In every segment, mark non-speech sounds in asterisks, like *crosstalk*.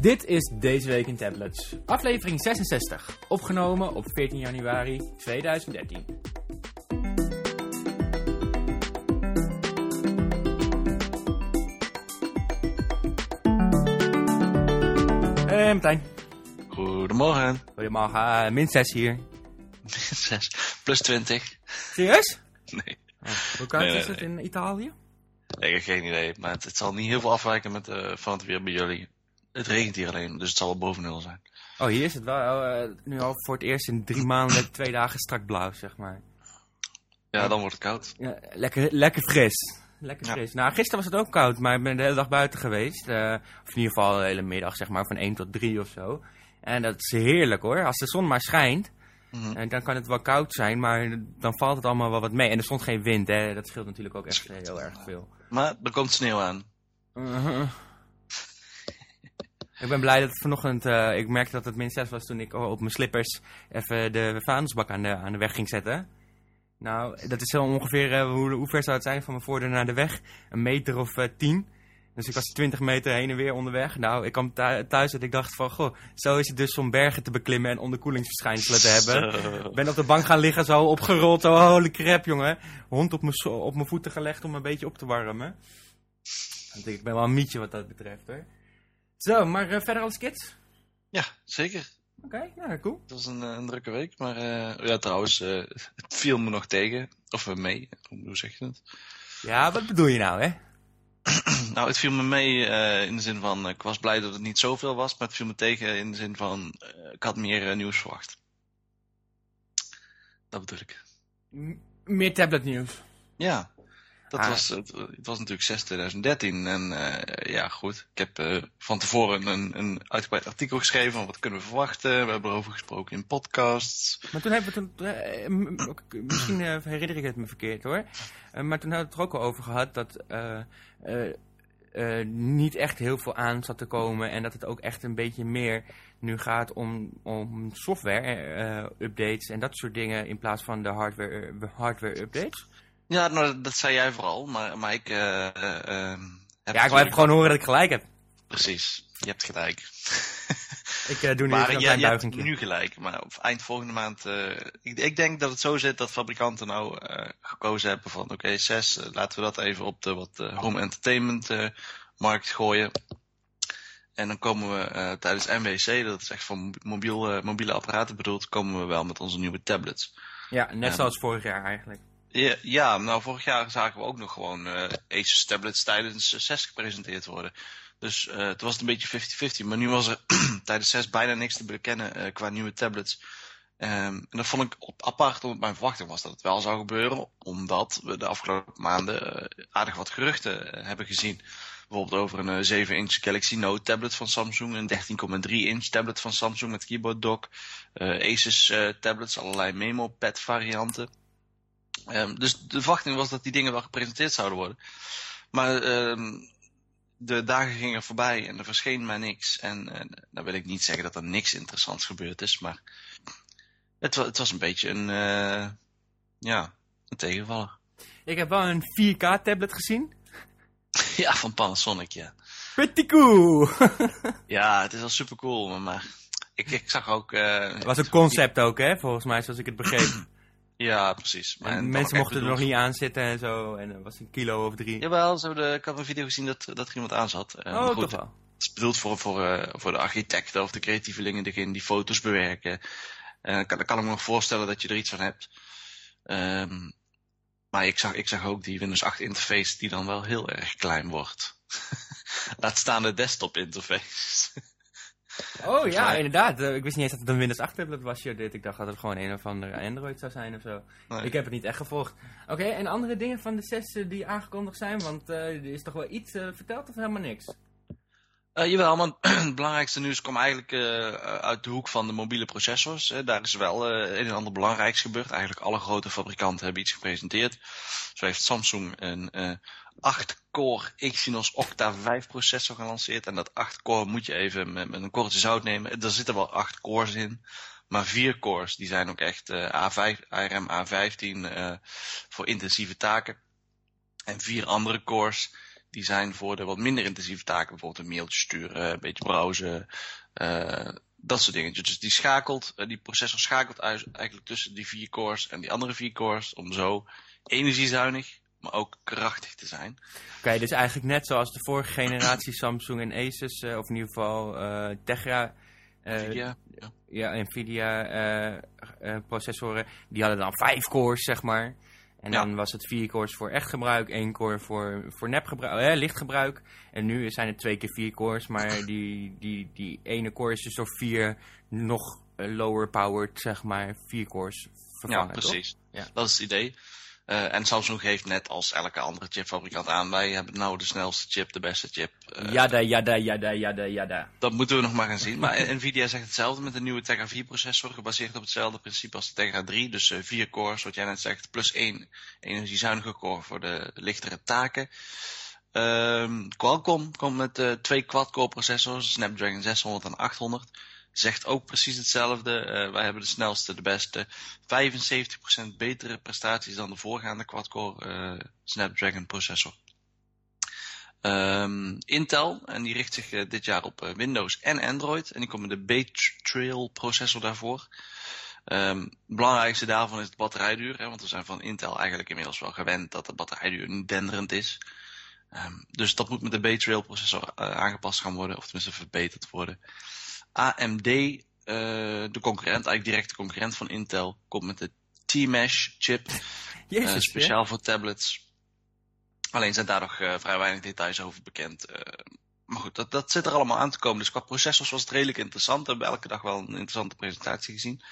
Dit is Deze Week in Tablets, aflevering 66, opgenomen op 14 januari 2013. Eh, Martijn. Goedemorgen. Goedemorgen, uh, min 6 hier. Min 6, plus 20. Serieus? Nee. Oh, hoe koud Nee, nee, is het in Italië? Nee, ik heb geen idee. Maar het, het zal niet heel veel afwijken met, eh, van het weer bij jullie. Het regent hier alleen, dus het zal wel boven nul zijn. Oh, hier is het wel eh, nu al voor het eerst in drie maanden *clears throat* twee dagen strak blauw, zeg maar. Ja, dan wordt het koud. Ja, lekker, lekker fris. Lekker Ja. fris. Nou, gisteren was het ook koud, maar ik ben de hele dag buiten geweest. eh, of in ieder geval de hele middag, zeg maar, van 1 tot 3 of zo. En dat is heerlijk hoor. Als de zon maar schijnt, Mhm. eh, dan kan het wel koud zijn, maar dan valt het allemaal wel wat mee. En er stond geen wind, hè. Dat scheelt natuurlijk ook echt heel erg veel. Maar er komt sneeuw aan. Uh-huh. Ik ben blij dat het vanochtend, eh, ik merkte dat het min 6 was toen ik op mijn slippers even de vuilnisbak aan de, aan de weg ging zetten. Nou, dat is zo ongeveer, eh, hoe, hoe ver zou het zijn van mijn voordeur naar de weg? Een meter of eh, tien. Dus ik was 20 meter heen en weer onderweg. Nou, ik kwam thu- thuis en ik dacht van, goh, zo is het dus om bergen te beklimmen en onderkoelingsverschijnselen te hebben. Zo. Ik ben op de bank gaan liggen, zo opgerold, zo holy crap, jongen. Hond op mijn, op mijn voeten gelegd om een beetje op te warmen. Want ik ben wel een mietje wat dat betreft, hoor. Zo, maar eh, verder alles kids? Ja, zeker. Oké, nou, cool. Het was een, eh, een drukke week. Maar eh, ja, trouwens, het viel me nog tegen. Of mee. Hoe zeg je het? Ja, wat bedoel je nou, hè? *clears throat* Nou, het viel me mee in de zin van... ik was blij dat het niet zoveel was. Maar het viel me tegen in de zin van... ik had meer nieuws verwacht. Dat bedoel ik. M- meer tabletnieuws. Ja, dat Ah. was, het, het was natuurlijk 6 2013 en eh, ja goed, ik heb eh, van tevoren een, een uitgebreid artikel geschreven van wat kunnen we verwachten. We hebben erover gesproken in podcasts. Maar toen hebben we het, toen, eh, misschien herinner ik het me verkeerd hoor. Maar toen hadden we het er ook al over gehad dat niet echt heel veel aan zat te komen. En dat het ook echt een beetje meer nu gaat om, om software updates en dat soort dingen in plaats van de hardware, hardware updates. Ja, nou, dat zei jij vooral, maar, maar ik eh, eh, ehm, heb Ja, ik wil even gewoon horen dat ik gelijk heb. Precies, je hebt gelijk. *laughs* Ik eh, doe nu maar even een klein nu gelijk, maar op eind volgende maand... eh, ik, ik denk dat het zo zit dat fabrikanten nou eh, gekozen hebben van... Oké, 6, laten we dat even op de wat eh, home entertainment eh, markt gooien. En dan komen we eh, tijdens MWC, dat is echt voor mo- mobiel, eh, mobiele apparaten bedoeld... komen we wel met onze nieuwe tablets. Ja, net zoals vorig jaar eigenlijk. Ja, nou vorig jaar zagen we ook nog gewoon eh Asus tablets tijdens eh, 6 gepresenteerd worden. Dus eh toen was het een beetje 50-50. Maar nu was er *clears throat* tijdens 6 bijna niks te bekennen eh, qua nieuwe tablets. Ehm, en dat vond ik op, apart, omdat mijn verwachting was dat het wel zou gebeuren. Omdat we de afgelopen maanden aardig wat geruchten hebben gezien. Bijvoorbeeld over een eh, 7-inch Galaxy Note tablet van Samsung. Een 13,3 inch tablet van Samsung met keyboard dock. Asus tablets, allerlei memo pad varianten. Ehm, dus de verwachting was dat die dingen wel gepresenteerd zouden worden. Maar ehm, de dagen gingen voorbij en er verscheen maar niks. En dan wil ik niet zeggen dat er niks interessants gebeurd is, maar het, het was een beetje een, eh, ja, een tegenvaller. Ik heb wel een 4K tablet gezien. *laughs* ja, van Panasonic, ja. Pretty cool! *laughs* Ja, het is wel super cool, maar, maar ik, ik zag ook... eh, Het was een concept ook, hè, volgens mij, zoals ik het begreep. Ja, precies. Maar En mensen mochten er nog niet aan zitten en zo. En er was een kilo of drie. Jawel, ze hebben de, ik had een video gezien dat, dat er iemand aan zat. Eh, oh, goed, toch wel. Het is bedoeld voor, voor, eh, voor de architecten of de creatievelingen, degene die foto's bewerken. En dan kan, dan kan ik me nog voorstellen dat je er iets van hebt. Ehm, maar ik zag, ik zag ook die Windows 8 interface die dan wel heel erg klein wordt. *laughs* Laat staan de desktop interface. *laughs* Oh ja, mij- inderdaad. Eh, ik wist niet eens dat het een Windows 8 tablet was. joh, dit. Ik dacht dat het gewoon een of andere Android zou zijn of zo. Nee. Ik heb het niet echt gevolgd. Oké, en andere dingen van de 6 eh, die aangekondigd zijn? Want eh, er is toch wel iets verteld of helemaal niks? Jawel, maar *clears throat* het belangrijkste nieuws kwam eigenlijk uit de hoek van de mobiele processors. Daar is wel een en ander belangrijks gebeurd. Eigenlijk alle grote fabrikanten hebben iets gepresenteerd. Zo heeft Samsung een 8-core Exynos Octa 5 processor gelanceerd. En dat 8-core moet je even met, een korreltje zout nemen. Er zitten wel 8 cores in. Maar 4 cores, die zijn ook echt eh, A5, ARM A15 eh, voor intensieve taken. En vier andere cores, die zijn voor de wat minder intensieve taken, bijvoorbeeld een mailtje sturen, een beetje browsen, dat soort dingetjes. Dus die schakelt, die processor schakelt eigenlijk tussen die vier cores en die andere vier cores om zo energiezuinig, maar ook krachtig te zijn. Oké, dus eigenlijk net zoals de vorige generatie Samsung en Asus, of in ieder geval Tegra Nvidia. Ja, ja Nvidia processoren, die hadden dan vijf cores, zeg maar. En dan was het vier cores voor echt gebruik, één core voor, voor nepgebruik, eh, lichtgebruik. En nu zijn het twee keer vier cores, maar *laughs* die, die, die ene core is dus door vier nog lower powered, zeg maar, vier cores vervangen, Ja, precies. Ja. Dat is het idee. Uh, en Samsung geeft net als elke andere chipfabrikant aan, wij hebben nou de snelste chip, de beste chip. Uh, jada, jada, jada, jada, jada. Dat moeten we nog maar gaan zien. Maar *laughs* Nvidia zegt hetzelfde met de nieuwe Tegra 4 processor, gebaseerd op hetzelfde principe als de Tegra 3. Dus uh, vier cores, wat jij net zegt, plus één energiezuinige core voor de lichtere taken. Um, Qualcomm komt met twee quad-core processors, Snapdragon 600 en 800 zegt ook precies hetzelfde. Uh, wij hebben de snelste, de beste. 75% betere prestaties dan de voorgaande quad-core uh, Snapdragon processor. Um, Intel, en die richt zich uh, dit jaar op Windows en Android. En die komen de Bay-Trail processor daarvoor. Um, het belangrijkste daarvan is de batterijduur. Hè, want we zijn van Intel eigenlijk inmiddels wel gewend dat de batterijduur niet denderend is. Um, dus dat moet met de Bay-Trail processor aangepast gaan worden. Of tenminste verbeterd worden. AMD, uh, de concurrent, eigenlijk directe concurrent van Intel, komt met de T-Mesh chip. *laughs* Jezus, uh, speciaal voor tablets. Alleen zijn daar nog uh, vrij weinig details over bekend. maar goed, dat, dat zit er allemaal aan te komen. Dus qua processors was het redelijk interessant. We hebben elke dag wel een interessante presentatie gezien.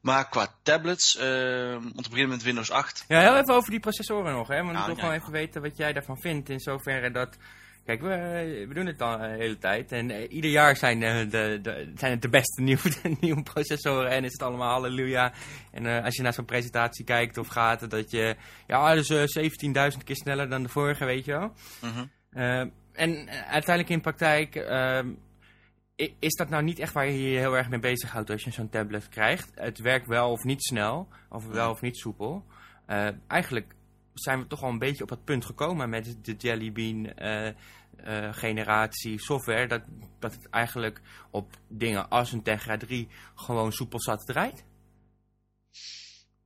Maar qua tablets, om te beginnen met Windows 8. Ja, heel even over die processoren nog. Hè? Want ik wil gewoon even weten wat jij daarvan vindt. In zoverre dat Kijk, we, we doen het al de hele tijd. En uh, ieder jaar zijn, uh, de, de, zijn het de beste *laughs* nieuwe, nieuwe processoren. En is het allemaal halleluja. En uh, als je naar zo'n presentatie kijkt of gaat, dat je... Ja, dus 17.000 keer sneller dan de vorige, weet je wel. -hmm. en uiteindelijk in praktijk... Ehm, is dat nou niet echt waar je je heel erg mee bezighoudt als je zo'n tablet krijgt? Het werkt wel of niet snel, of wel of niet soepel. eigenlijk zijn we toch al een beetje op het punt gekomen met de Jelly Bean uh, uh, generatie software. Dat, dat het eigenlijk op dingen als een Tegra 3 gewoon soepel zat draait.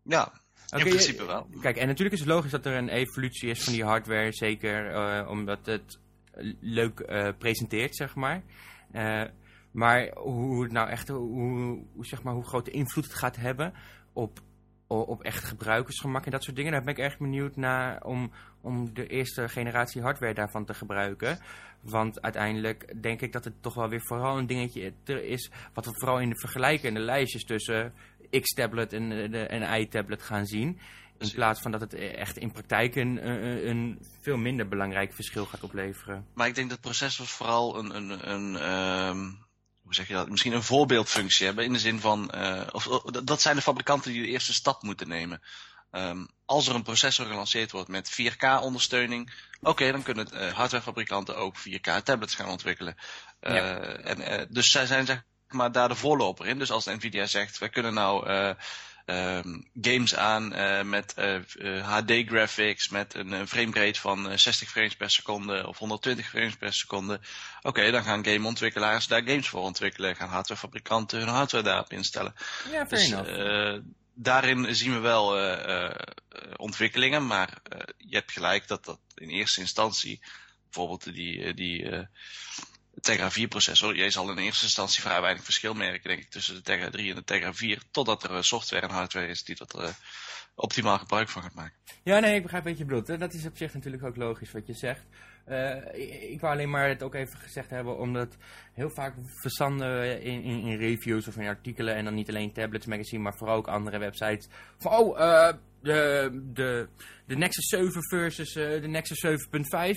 Ja, in okay, principe wel. Kijk, en natuurlijk is het logisch dat er een evolutie is van die hardware. Zeker uh, omdat het leuk presenteert, zeg maar. maar hoe het nou echt, hoe, hoe, zeg maar, hoe grote invloed het gaat hebben op op echt gebruikersgemak en dat soort dingen. Daar ben ik erg benieuwd naar om, om de eerste generatie hardware daarvan te gebruiken. Want uiteindelijk denk ik dat het toch wel weer vooral een dingetje is... wat we vooral in de vergelijkende lijstjes tussen X-tablet en, de, en i-tablet gaan zien... In plaats van dat het echt in praktijk een, een, een, veel minder belangrijk verschil gaat opleveren. Maar ik denk dat processors vooral een, een, een um hoe zeg je dat, misschien een voorbeeldfunctie hebben. In de zin van, uh, of, dat zijn de fabrikanten die de eerste stap moeten nemen. Um, als er een processor gelanceerd wordt met 4K ondersteuning, oké, okay, dan kunnen uh, hardwarefabrikanten ook 4K tablets gaan ontwikkelen. Uh, ja. en, dus zij zijn zeg maar daar de voorloper in. Dus als Nvidia zegt, wij kunnen nou um, games aan uh, met uh, uh, HD graphics, met een, een framerate van 60 frames per seconde of 120 frames per seconde. Oké, okay, dan gaan gameontwikkelaars daar games voor ontwikkelen. Gaan hardwarefabrikanten hun hardware daarop instellen. Ja, fair dus, daarin zien we wel ontwikkelingen, maar je hebt gelijk dat dat in eerste instantie bijvoorbeeld die, die Tegra 4 processor. Jij zal in eerste instantie vrij weinig verschil merken, denk ik, tussen de Tegra 3 en de Tegra 4. Totdat er eh, software en hardware is die dat uh, optimaal gebruik van gaat maken. Ja, nee, ik begrijp wat je bedoelt. Dat is op zich natuurlijk ook logisch wat je zegt. Uh, ik, wou alleen maar het ook even gezegd hebben, omdat heel vaak verzanden in, in, in, reviews of in artikelen, en dan niet alleen Tablets Magazine, maar vooral ook andere websites, van oh, uh, de, de, de Nexus 7 versus uh, de Nexus 7.5,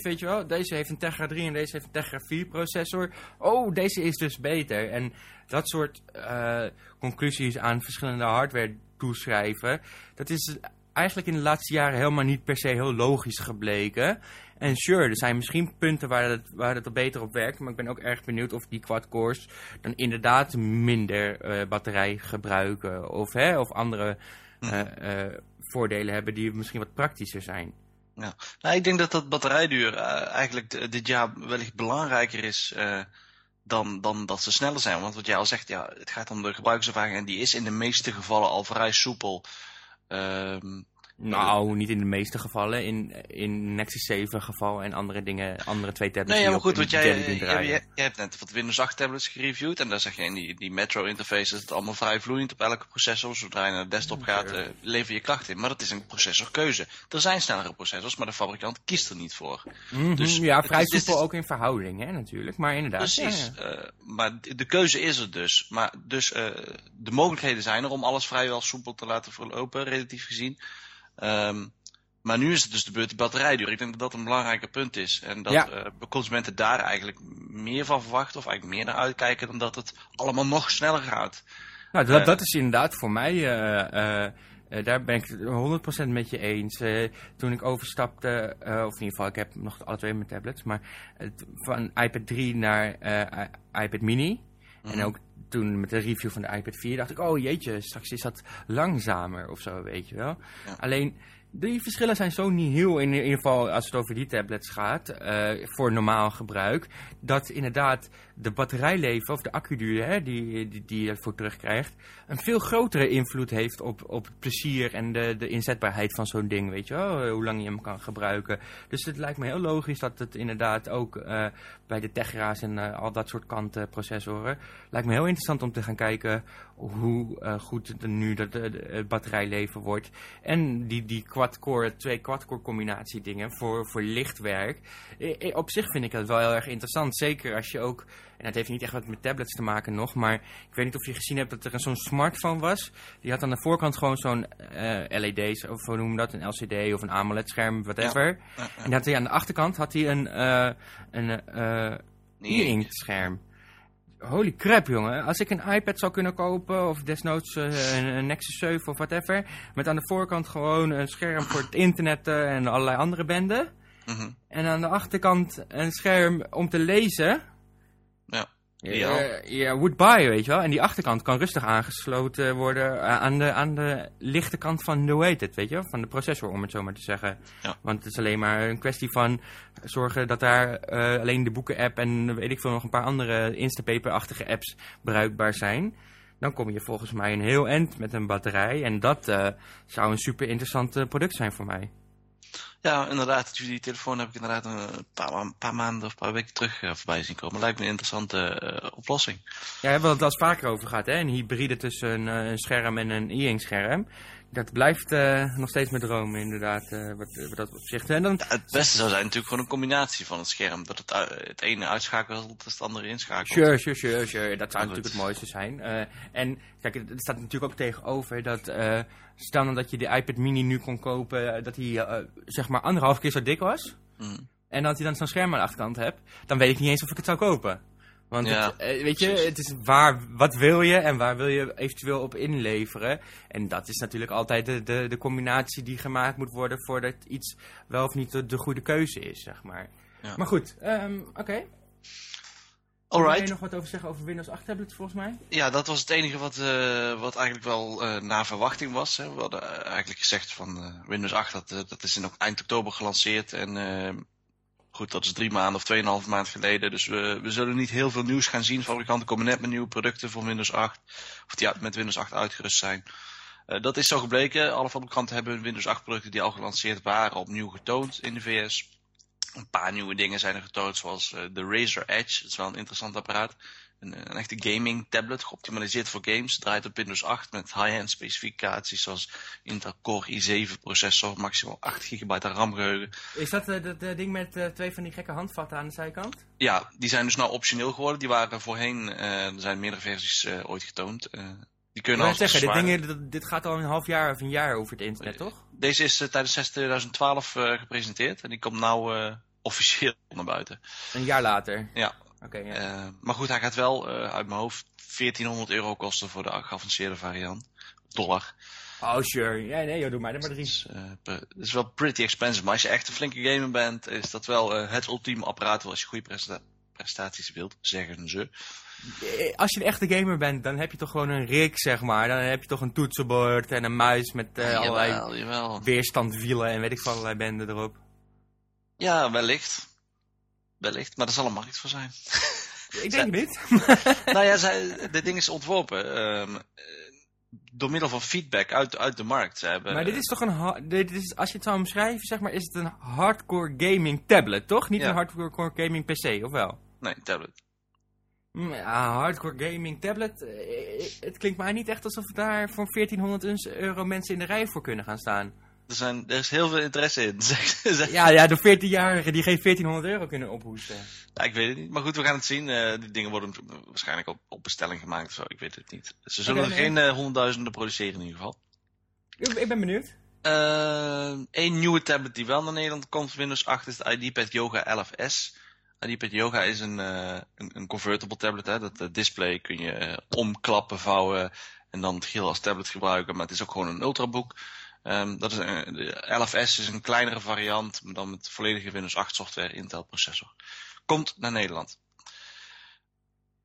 weet je wel. Deze heeft een Tegra 3 en deze heeft een Tegra 4 processor. Oh, deze is dus beter. En dat soort uh, conclusies aan verschillende hardware toeschrijven, dat is eigenlijk in de laatste jaren helemaal niet per se heel logisch gebleken. En sure, er zijn misschien punten waar het, waar het er beter op werkt. Maar ik ben ook erg benieuwd of die quad-cores dan inderdaad minder uh, batterij gebruiken. Of, hè, of andere uh, uh, voordelen hebben die misschien wat praktischer zijn. Nou, ik denk dat dat batterijduur uh, eigenlijk dit jaar wellicht belangrijker is uh, dan, dan dat ze sneller zijn. Want wat jij al zegt, ja, het gaat om de gebruikerservaring en die is in de meeste gevallen al vrij soepel. Um, nou, niet in de meeste gevallen. In, in Nexus 7 geval en andere dingen, andere twee tablets. Nee, maar goed, want jij, jij, jij, hebt net wat Windows 8 tablets gereviewd. En daar zeg je in die, die Metro interface is het allemaal vrij vloeiend op elke processor. Zodra je naar de desktop gaat, uh, lever je kracht in. Maar dat is een processorkeuze. Er zijn snellere processors, maar de fabrikant kiest er niet voor. Mm -hmm, dus, ja, vrij simpel ook in verhouding, hè, natuurlijk. Maar inderdaad. Precies. Ja, ja. Uh, maar de keuze is er dus. Maar dus uh, de mogelijkheden zijn er om alles vrijwel soepel te laten verlopen, relatief gezien. Um, maar nu is het dus de beurt die batterijduur. Ik denk dat dat een belangrijker punt is. En dat ja. uh, consumenten daar eigenlijk meer van verwachten. Of eigenlijk meer naar uitkijken dan dat het allemaal nog sneller gaat. Nou, dat, uh, dat is inderdaad voor mij... Uh, daar ben ik 100% met je eens. toen ik overstapte, of in ieder geval, ik heb nog alle twee mijn tablets, maar van iPad 3 naar iPad mini. Mm. En ook toen met de review van de iPad 4 dacht ik, oh jeetje, straks is dat langzamer of zo, weet je wel. Ja. Alleen, die verschillen zijn zo niet heel, in ieder geval als het over die tablets gaat, uh, voor normaal gebruik, dat inderdaad de batterijleven of de accuduur hè, die, die, die je ervoor terugkrijgt, een veel grotere invloed heeft op, op het plezier en de, de inzetbaarheid van zo'n ding, weet je wel, hoe lang je hem kan gebruiken. Dus het lijkt me heel logisch dat het inderdaad ook uh, bij de Tegra's en uh, al dat soort kanten processoren, lijkt me heel interessant om te gaan kijken hoe goed het nu dat het batterijleven wordt. En die, die quad-core, twee quad-core combinatie dingen voor, voor lichtwerk. Op zich vind ik dat wel heel erg interessant. Zeker als je ook, en dat heeft niet echt wat met tablets te maken nog, maar ik weet niet of je gezien hebt dat er zo'n smartphone was. Die had aan de voorkant gewoon zo'n uh, LED's, of hoe noemen dat, een LCD of een AMOLED scherm, whatever. Ja, ja, ja. En had hij aan de achterkant had hij een, uh, een uh, e-ink scherm holy crap jongen, als ik een iPad zou kunnen kopen of desnoods uh, een, een, Nexus 7 of whatever, met aan de voorkant gewoon een scherm voor het internet en allerlei andere benden. Mm -hmm. En aan de achterkant een scherm om te lezen. Ja. Ja, ja, would buy, weet je wel. En die achterkant kan rustig aangesloten worden uh, aan, de, aan de lichte kant van de weet je Van de processor, om het zo maar te zeggen. Ja. Want het is alleen maar een kwestie van zorgen dat daar uh, alleen de boeken-app en weet ik veel nog een paar andere Instapaper-achtige apps bruikbaar zijn. Dan kom je volgens mij een heel eind met een batterij. En dat uh, zou een super interessant product zijn voor mij. Ja, inderdaad. Die telefoon heb ik inderdaad een paar, paar maanden of een paar weken terug uh, voorbij zien komen. Lijkt me een interessante uh, oplossing. Ja, we hebben het vaker over gehad, hè? Een hybride tussen een, uh, een scherm en een e-ink scherm. Dat blijft nog steeds mijn droom, inderdaad, wat, wat dat opzicht. En dan... Ja, het beste zou zijn natuurlijk gewoon een combinatie van het scherm. Dat het, het ene uitschakelt, het andere inschakelt. Sure, sure, sure, sure. Dat zou natuurlijk het mooiste zijn. en kijk, er staat natuurlijk ook tegenover dat stel nou dat je de iPad mini nu kon kopen, dat hij zeg maar anderhalf keer zo dik was. Mm. En dat je dan zo'n scherm aan de achterkant hebt, dan weet ik niet eens of ik het zou kopen. Want ja, het, uh, weet je, het is waar, wat wil je en waar wil je eventueel op inleveren. En dat is natuurlijk altijd de, de, de combinatie die gemaakt moet worden voordat iets wel of niet de, de goede keuze is, zeg maar. Ja. Maar goed, um, oké. Okay. Alright. Wil je nog wat over zeggen over Windows 8 tablets volgens mij? Ja, dat was het enige wat, uh, wat eigenlijk wel uh, naar verwachting was. Hè. We hadden eigenlijk gezegd van Windows 8, dat, dat is in eind oktober gelanceerd. En goed, dat is drie maanden of tweeënhalf maand geleden. Dus we, we zullen niet heel veel nieuws gaan zien. Fabrikanten komen net met nieuwe producten voor Windows 8. Of die met Windows 8 uitgerust zijn. dat is zo gebleken. Alle fabrikanten hebben hun Windows 8 producten die al gelanceerd waren opnieuw getoond in de VS. Een paar nieuwe dingen zijn er getoond, zoals uh, de Razer Edge. Dat is wel een interessant apparaat. Een, een echte gaming tablet, geoptimaliseerd voor games. Draait op Windows 8 met high-end specificaties zoals Intel Core i7 processor, maximaal 8 gigabyte RAM geheugen. Is dat uh, dat uh, ding met uh, twee van die gekke handvatten aan de zijkant? Ja, die zijn dus nou optioneel geworden. Die waren voorheen, er zijn meerdere versies ooit getoond. Die kunnen ik zeggen, dit, ding, dit gaat al een half jaar of een jaar over het internet, toch? Deze is tijdens 6 2012 gepresenteerd en die komt nou officieel naar buiten. Een jaar later? Ja. Oké. Okay, ja. uh, maar goed, hij gaat wel uh, uit mijn hoofd 1400 euro kosten voor de geavanceerde variant. Dollar. Oh, sure. Ja, nee, joh, doe mij er maar drie. Het is, uh, het is wel pretty expensive, maar als je echt een flinke gamer bent, is dat wel het ultieme apparaat als je goede presta prestaties wilt, zeggen ze. Als je een echte gamer bent, dan heb je toch gewoon een rig, zeg maar. Dan heb je toch een toetsenbord en een muis met ja, allerlei jawel, weerstandwielen en weet ik van allerlei benden erop. Ja, wellicht. Wellicht, maar daar zal een markt voor zijn. Ik denk niet. *laughs* nou ja, *laughs* zij, dit ding is ontworpen ehm, eh, door middel van feedback uit, uit de markt. Ze hebben, maar dit is toch een... Dit is, als je het zou omschrijven, zeg maar, is het een hardcore gaming tablet, toch? Niet Ja. een hardcore gaming PC, of wel? Nee, tablet. Mm, Ja, hardcore gaming tablet. eh, Het klinkt mij niet echt alsof daar voor 1400 euro mensen in de rij voor kunnen gaan staan. Er, zijn, er is heel veel interesse in. *laughs* Ja, ja, de 14-jarigen die geen 1400 euro kunnen ophoesten. Ja, ik weet het niet. Maar goed, we gaan het zien. Eh, die dingen worden waarschijnlijk op, op bestelling gemaakt. of Zo. Ik weet het niet. Ze zullen er nee. geen eh, honderdduizenden produceren in ieder geval. Ik, ik ben benieuwd. Eén nieuwe tablet die wel naar Nederland komt, Windows 8, is de IDPad Yoga 11S. IDPad Yoga is een, eh, een, een convertible tablet. Hè. Dat eh, display kun je eh, omklappen, vouwen en dan het geheel als tablet gebruiken. Maar het is ook gewoon een ultrabook. Ehm, dat is een, de 11S is een kleinere variant, dan met volledige Windows 8 software, Intel processor. Komt naar Nederland.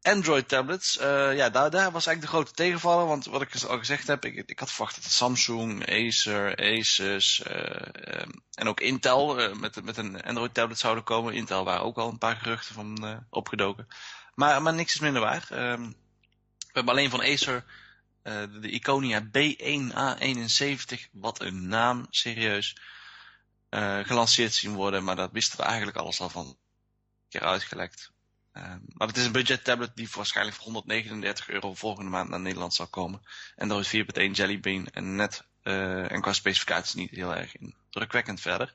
Android tablets, eh, ja, daar, daar was eigenlijk de grote tegenvaller. Want wat ik al gezegd heb, ik, ik had verwacht dat Samsung, Acer, Asus eh, ehm, en ook Intel eh, met, met een Android tablet zouden komen. Intel waren ook al een paar geruchten van opgedoken. Maar, maar niks is minder waar. Ehm, we hebben alleen van Acer eh, de, Iconia B1A71. Wat een naam, serieus. eh, gelanceerd zien worden, maar dat wisten we eigenlijk alles al van een keer uitgelekt. Ehm, maar het is een budget tablet die waarschijnlijk voor 139 euro volgende maand naar Nederland zal komen. Android 4.1 Jelly Bean en net eh, en qua specificaties niet heel erg indrukwekkend verder.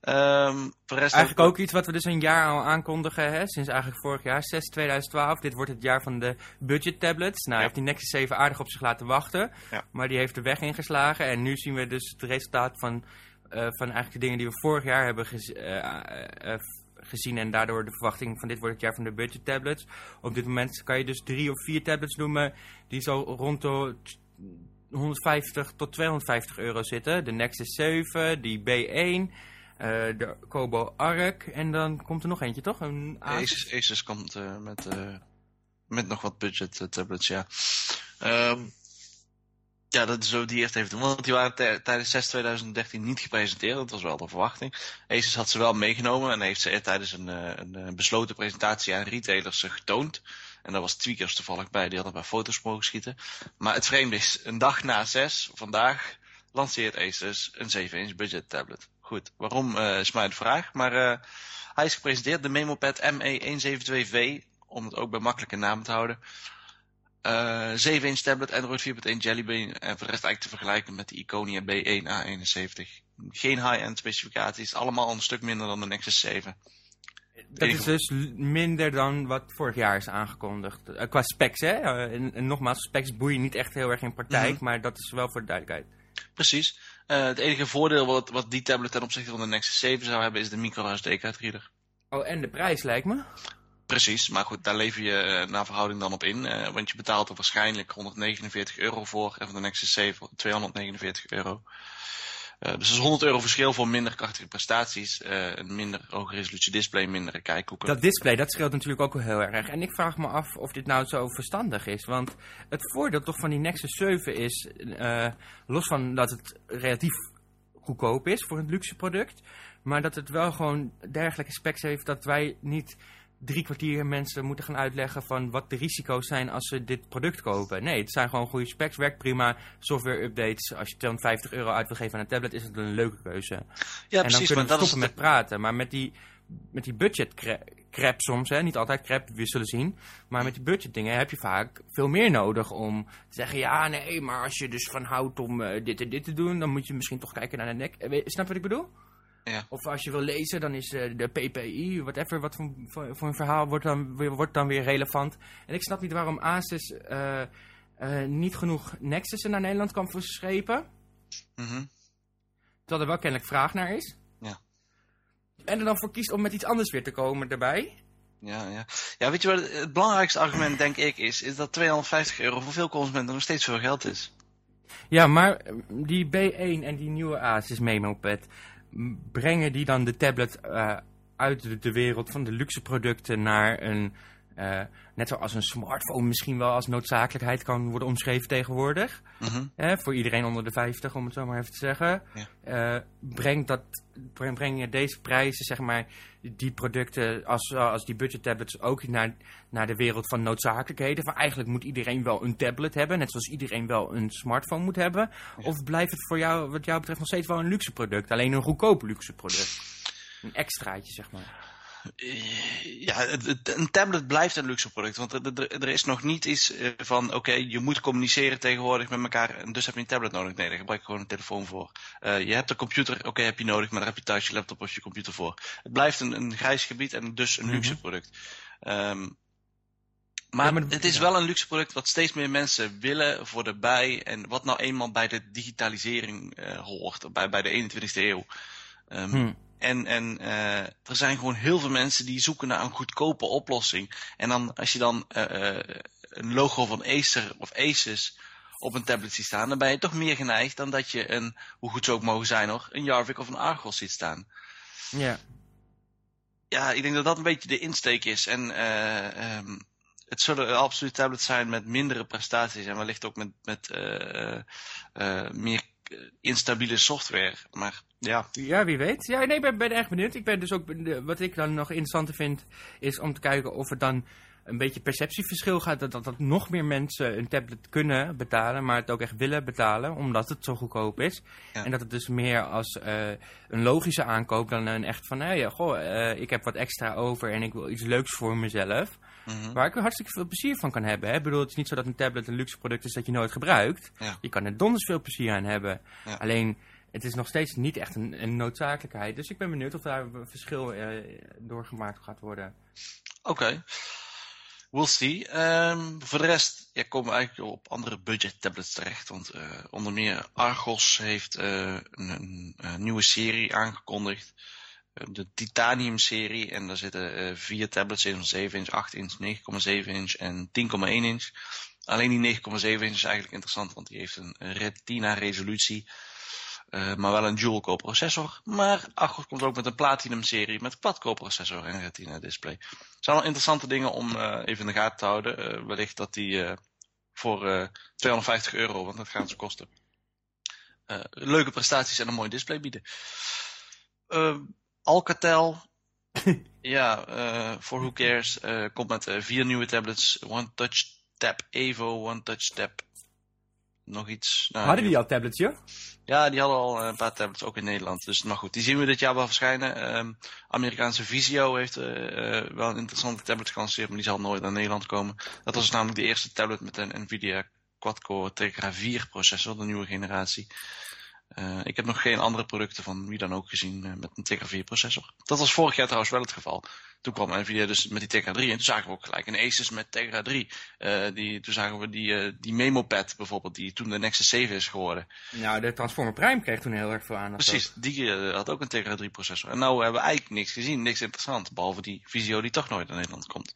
Ehm, voor de rest Eigenlijk ook iets wat we dus een jaar al aankondigen, hè? sinds eigenlijk vorig jaar, 6 2012. Dit wordt het jaar van de budget tablets. Nou, Ja. heeft die Nexus 7 aardig op zich laten wachten. Ja. Maar die heeft de weg ingeslagen. En nu zien we dus het resultaat van, eh, van eigenlijk de dingen die we vorig jaar hebben gez- eh, eh, gezien. En daardoor de verwachting van dit wordt het jaar van de budget tablets. Op dit moment kan je dus drie of vier tablets noemen die zo rond de 150 tot 250 euro zitten. De Nexus 7, die B1, eh, de Kobo Arc en dan komt er nog eentje, toch? Een Asus? Asus, komt eh, met, eh, met nog wat budget tablets, ja. Ehm, ja, dat is zo die eerst even doen. Want die waren tij- tijdens CES 2013 niet gepresenteerd. Dat was wel de verwachting. Asus had ze wel meegenomen en heeft ze tijdens een, een besloten presentatie aan retailers getoond. En daar was Tweakers toevallig bij, die hadden paar foto's mogen schieten. Maar het vreemde is, een dag na CES, vandaag, lanceert Asus een 7-inch budget tablet. Goed, waarom eh, is mij de vraag. Maar eh, hij is gepresenteerd, de MemoPad ME172V, om het ook bij makkelijke naam te houden. Eh 7-inch tablet, Android 4.1 Jelly Bean en voor de rest eigenlijk te vergelijken met de Iconia B1A71. Geen high-end specificaties, allemaal een stuk minder dan de Nexus 7. Dat is dus minder dan wat vorig jaar is aangekondigd. Qua specs, hè? En, en nogmaals, specs boeien niet echt heel erg in praktijk, Mhm. maar dat is wel voor de duidelijkheid. Precies. Eh, het enige voordeel wat, wat die tablet ten opzichte van de Nexus 7 zou hebben is de micro SD card reader. Oh, en de prijs lijkt me. Precies, maar goed, daar lever je eh, naar verhouding dan op in. eh, want je betaalt er waarschijnlijk 149 euro voor. En voor de Nexus 7 249 euro. Eh, dus dat is 100 euro verschil voor minder krachtige prestaties. eh, een minder hoge resolutie display, mindere kijkhoeken. Dat display, dat scheelt natuurlijk ook wel heel erg. En ik vraag me af of dit nou zo verstandig is. Want het voordeel toch van die Nexus 7 is, eh, los van dat het relatief goedkoop is voor een luxe product, maar dat het wel gewoon dergelijke specs heeft dat wij niet drie kwartier mensen moeten gaan uitleggen van wat de risico's zijn als ze dit product kopen. Nee, het zijn gewoon goede specs, werkt prima, software updates. Als je 250 euro uit wil geven aan een tablet is het een leuke keuze. ja, en precies, dan maar kunnen we stoppen met praten. Maar met die, met die budget cra- crap soms, hè, niet altijd crap, we zullen zien. Maar met die budget dingen heb je vaak veel meer nodig om te zeggen... Ja, nee, maar als je dus van houdt om eh, dit en dit te doen... dan moet je misschien toch kijken naar de nek. Eh, Snap je wat ik bedoel? Ja. Of als je wil lezen, dan is eh, de PPI, whatever, wat voor, voor, voor een verhaal wordt dan, weer- wordt dan weer relevant. En ik snap niet waarom Asus eh, eh, niet genoeg Nexussen naar Nederland kan verschepen. Mhm. Terwijl er wel kennelijk vraag naar is. Ja. En er dan voor kiest om met iets anders weer te komen erbij. Ja, ja. ja, weet je wat het belangrijkste argument denk ik is, is dat 250 euro voor veel consumenten nog steeds veel geld is. Ja, maar die B1 en die nieuwe Asus MemoPad... brengen die dan de tablet eh, uit de, de wereld van de luxe producten naar een eh, net zoals een smartphone misschien wel als noodzakelijkheid kan worden omschreven tegenwoordig. Mhm. Hè, voor iedereen onder de 50, om het zo maar even te zeggen. Ja. Eh, brengt dat, breng, breng je deze prijzen, zeg maar, die producten als, als die budget tablets ook naar, naar de wereld van noodzakelijkheden. Van eigenlijk moet iedereen wel een tablet hebben, net zoals iedereen wel een smartphone moet hebben. Of blijft het voor jou, wat jou betreft, nog steeds wel een luxe product, alleen een goedkoop luxe product? Een extraatje, zeg maar. Ja, een tablet blijft een luxe product. Want er, is nog niet iets eh, van, oké, je moet communiceren tegenwoordig met elkaar. En dus heb je een tablet nodig. Nee, daar gebruik je gewoon een telefoon voor. Eh, je hebt een computer, oké, heb je nodig. Maar daar heb je thuis je laptop of je computer voor. Het blijft een, een grijs gebied en dus een luxe Mhm. product. Ehm, maar, Ja, maar- het is ja. wel een luxe product wat steeds meer mensen willen voor de bij. En wat nou eenmaal bij de digitalisering eh, hoort. Bij, bij de 21ste eeuw. Hm. En, en eh, er zijn gewoon heel veel mensen die zoeken naar een goedkope oplossing. En dan, als je dan eh, eh, een logo van Acer of Asus op een tablet ziet staan, dan ben je toch meer geneigd dan dat je een, hoe goed ze ook mogen zijn nog, een Jarvik of een Argos ziet staan. Ja. Ja, ik denk dat dat een beetje de insteek is. En eh, ehm, het zullen absoluut tablets zijn met mindere prestaties en wellicht ook met, met meer instabiele software. Maar ja, Ja, wie weet. Ja, nee, ik ben, ben erg benieuwd. Ik ben dus ook, wat ik dan nog interessanter vind, is om te kijken of het dan een beetje perceptieverschil gaat. Dat, dat, dat nog meer mensen een tablet kunnen betalen, maar het ook echt willen betalen, omdat het zo goedkoop is. Ja. En dat het dus meer als eh, een logische aankoop dan een echt van, hé, goh, eh, ik heb wat extra over en ik wil iets leuks voor mezelf. Mhm. Waar ik er hartstikke veel plezier van kan hebben. Hè? Ik bedoel, het is niet zo dat een tablet een luxe product is dat je nooit gebruikt. Ja. Je kan er donders veel plezier aan hebben. Ja. Alleen, het is nog steeds niet echt een, een noodzakelijkheid. Dus ik ben benieuwd of daar een verschil eh, doorgemaakt gaat worden. Oké. We'll see. Ehm, voor de rest ja, komen we eigenlijk op andere budget tablets terecht. Want eh, onder meer Argos heeft eh, een, een, een nieuwe serie aangekondigd. De Titanium serie. En daar zitten eh, vier tablets in van 7 inch, 8 inch, 9,7 inch en 10,1 inch. Alleen die 9,7 inch is eigenlijk interessant, want die heeft een retina resolutie. eh, maar wel een dual-core processor. Maar Argos komt ook met een Platinum serie met quad-core processor en retina display. Het zijn wel interessante dingen om eh, even in de gaten te houden. Wellicht dat die voor eh 250 euro, want dat gaan ze kosten, leuke prestaties en een mooi display bieden. Alcatel, *laughs* ja, eh, voor Who Cares, eh, komt met eh, vier nieuwe tablets. One Touch Tab Evo, One Touch Tab, nog iets. Nou, Hadden die al tablets, joh? ja, die hadden al een paar tablets ook in Nederland. Dus, maar goed, die zien we dit jaar wel verschijnen. Ehm, Amerikaanse Visio heeft wel een interessante tablet gelanceerd, maar die zal nooit naar Nederland komen. Dat was namelijk de eerste tablet met een Nvidia quad-core Tegra 4 processor, de nieuwe generatie. Eh, ik heb nog geen andere producten van wie dan ook gezien eh, met een Tegra 4 processor. Dat was vorig jaar trouwens wel het geval. Toen kwam Nvidia dus met die Tegra 3 en toen zagen we ook gelijk een Asus met Tegra 3. Eh, die, toen zagen we die, die MemoPad bijvoorbeeld, die toen de Nexus 7 is geworden. Nou, de Transformer Prime kreeg toen heel erg veel aandacht. Precies, die had ook een Tegra 3 processor. En nou hebben we eigenlijk niks gezien, niks interessant. Behalve die Visio die toch nooit naar Nederland komt.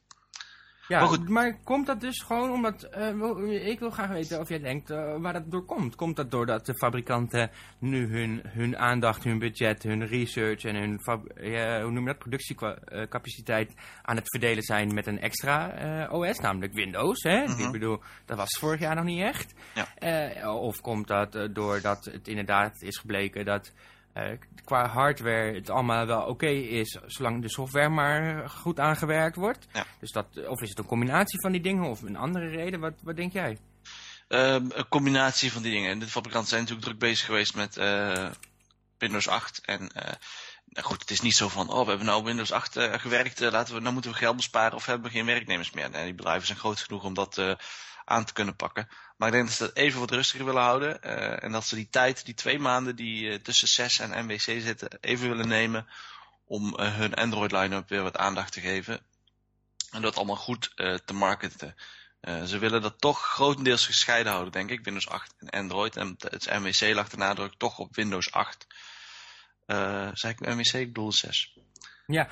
Ja, Maar komt dat dus gewoon omdat... eh, ik wil graag weten of jij denkt eh, waar dat door komt. Komt dat doordat de fabrikanten nu hun, hun aandacht, hun budget, hun research en hun ja, hoe noem je dat, productiecapaciteit aan het verdelen zijn met een extra eh, OS, namelijk Windows. Hè? Mhm. Ik bedoel, dat was vorig jaar nog niet echt. Ja. Eh, of komt dat eh, doordat het inderdaad is gebleken dat eh, qua hardware het allemaal wel oké is, zolang de software maar goed aangewerkt wordt. Ja. Dus dat, of is het een combinatie van die dingen of een andere reden? Wat, wat denk jij? Ehm, een combinatie van die dingen. En de fabrikanten zijn natuurlijk druk bezig geweest met eh, Windows 8. En eh, nou goed, het is niet zo van, oh we hebben nou op Windows 8 eh, gewerkt, laten we, nou moeten we geld besparen of hebben we geen werknemers meer. Nee, die bedrijven zijn groot genoeg om dat aan te kunnen pakken. Maar ik denk dat ze dat even wat rustiger willen houden. eh, en dat ze die tijd, die twee maanden die eh, tussen CES en MWC zitten, even willen nemen om eh, hun Android line-up weer wat aandacht te geven. En dat allemaal goed te marketen. Ze willen dat toch grotendeels gescheiden houden, denk ik. Windows 8 en Android. En het MWC lag de nadruk toch op Windows 8. Eh zei ik MWC? Ik bedoel 6. Ja,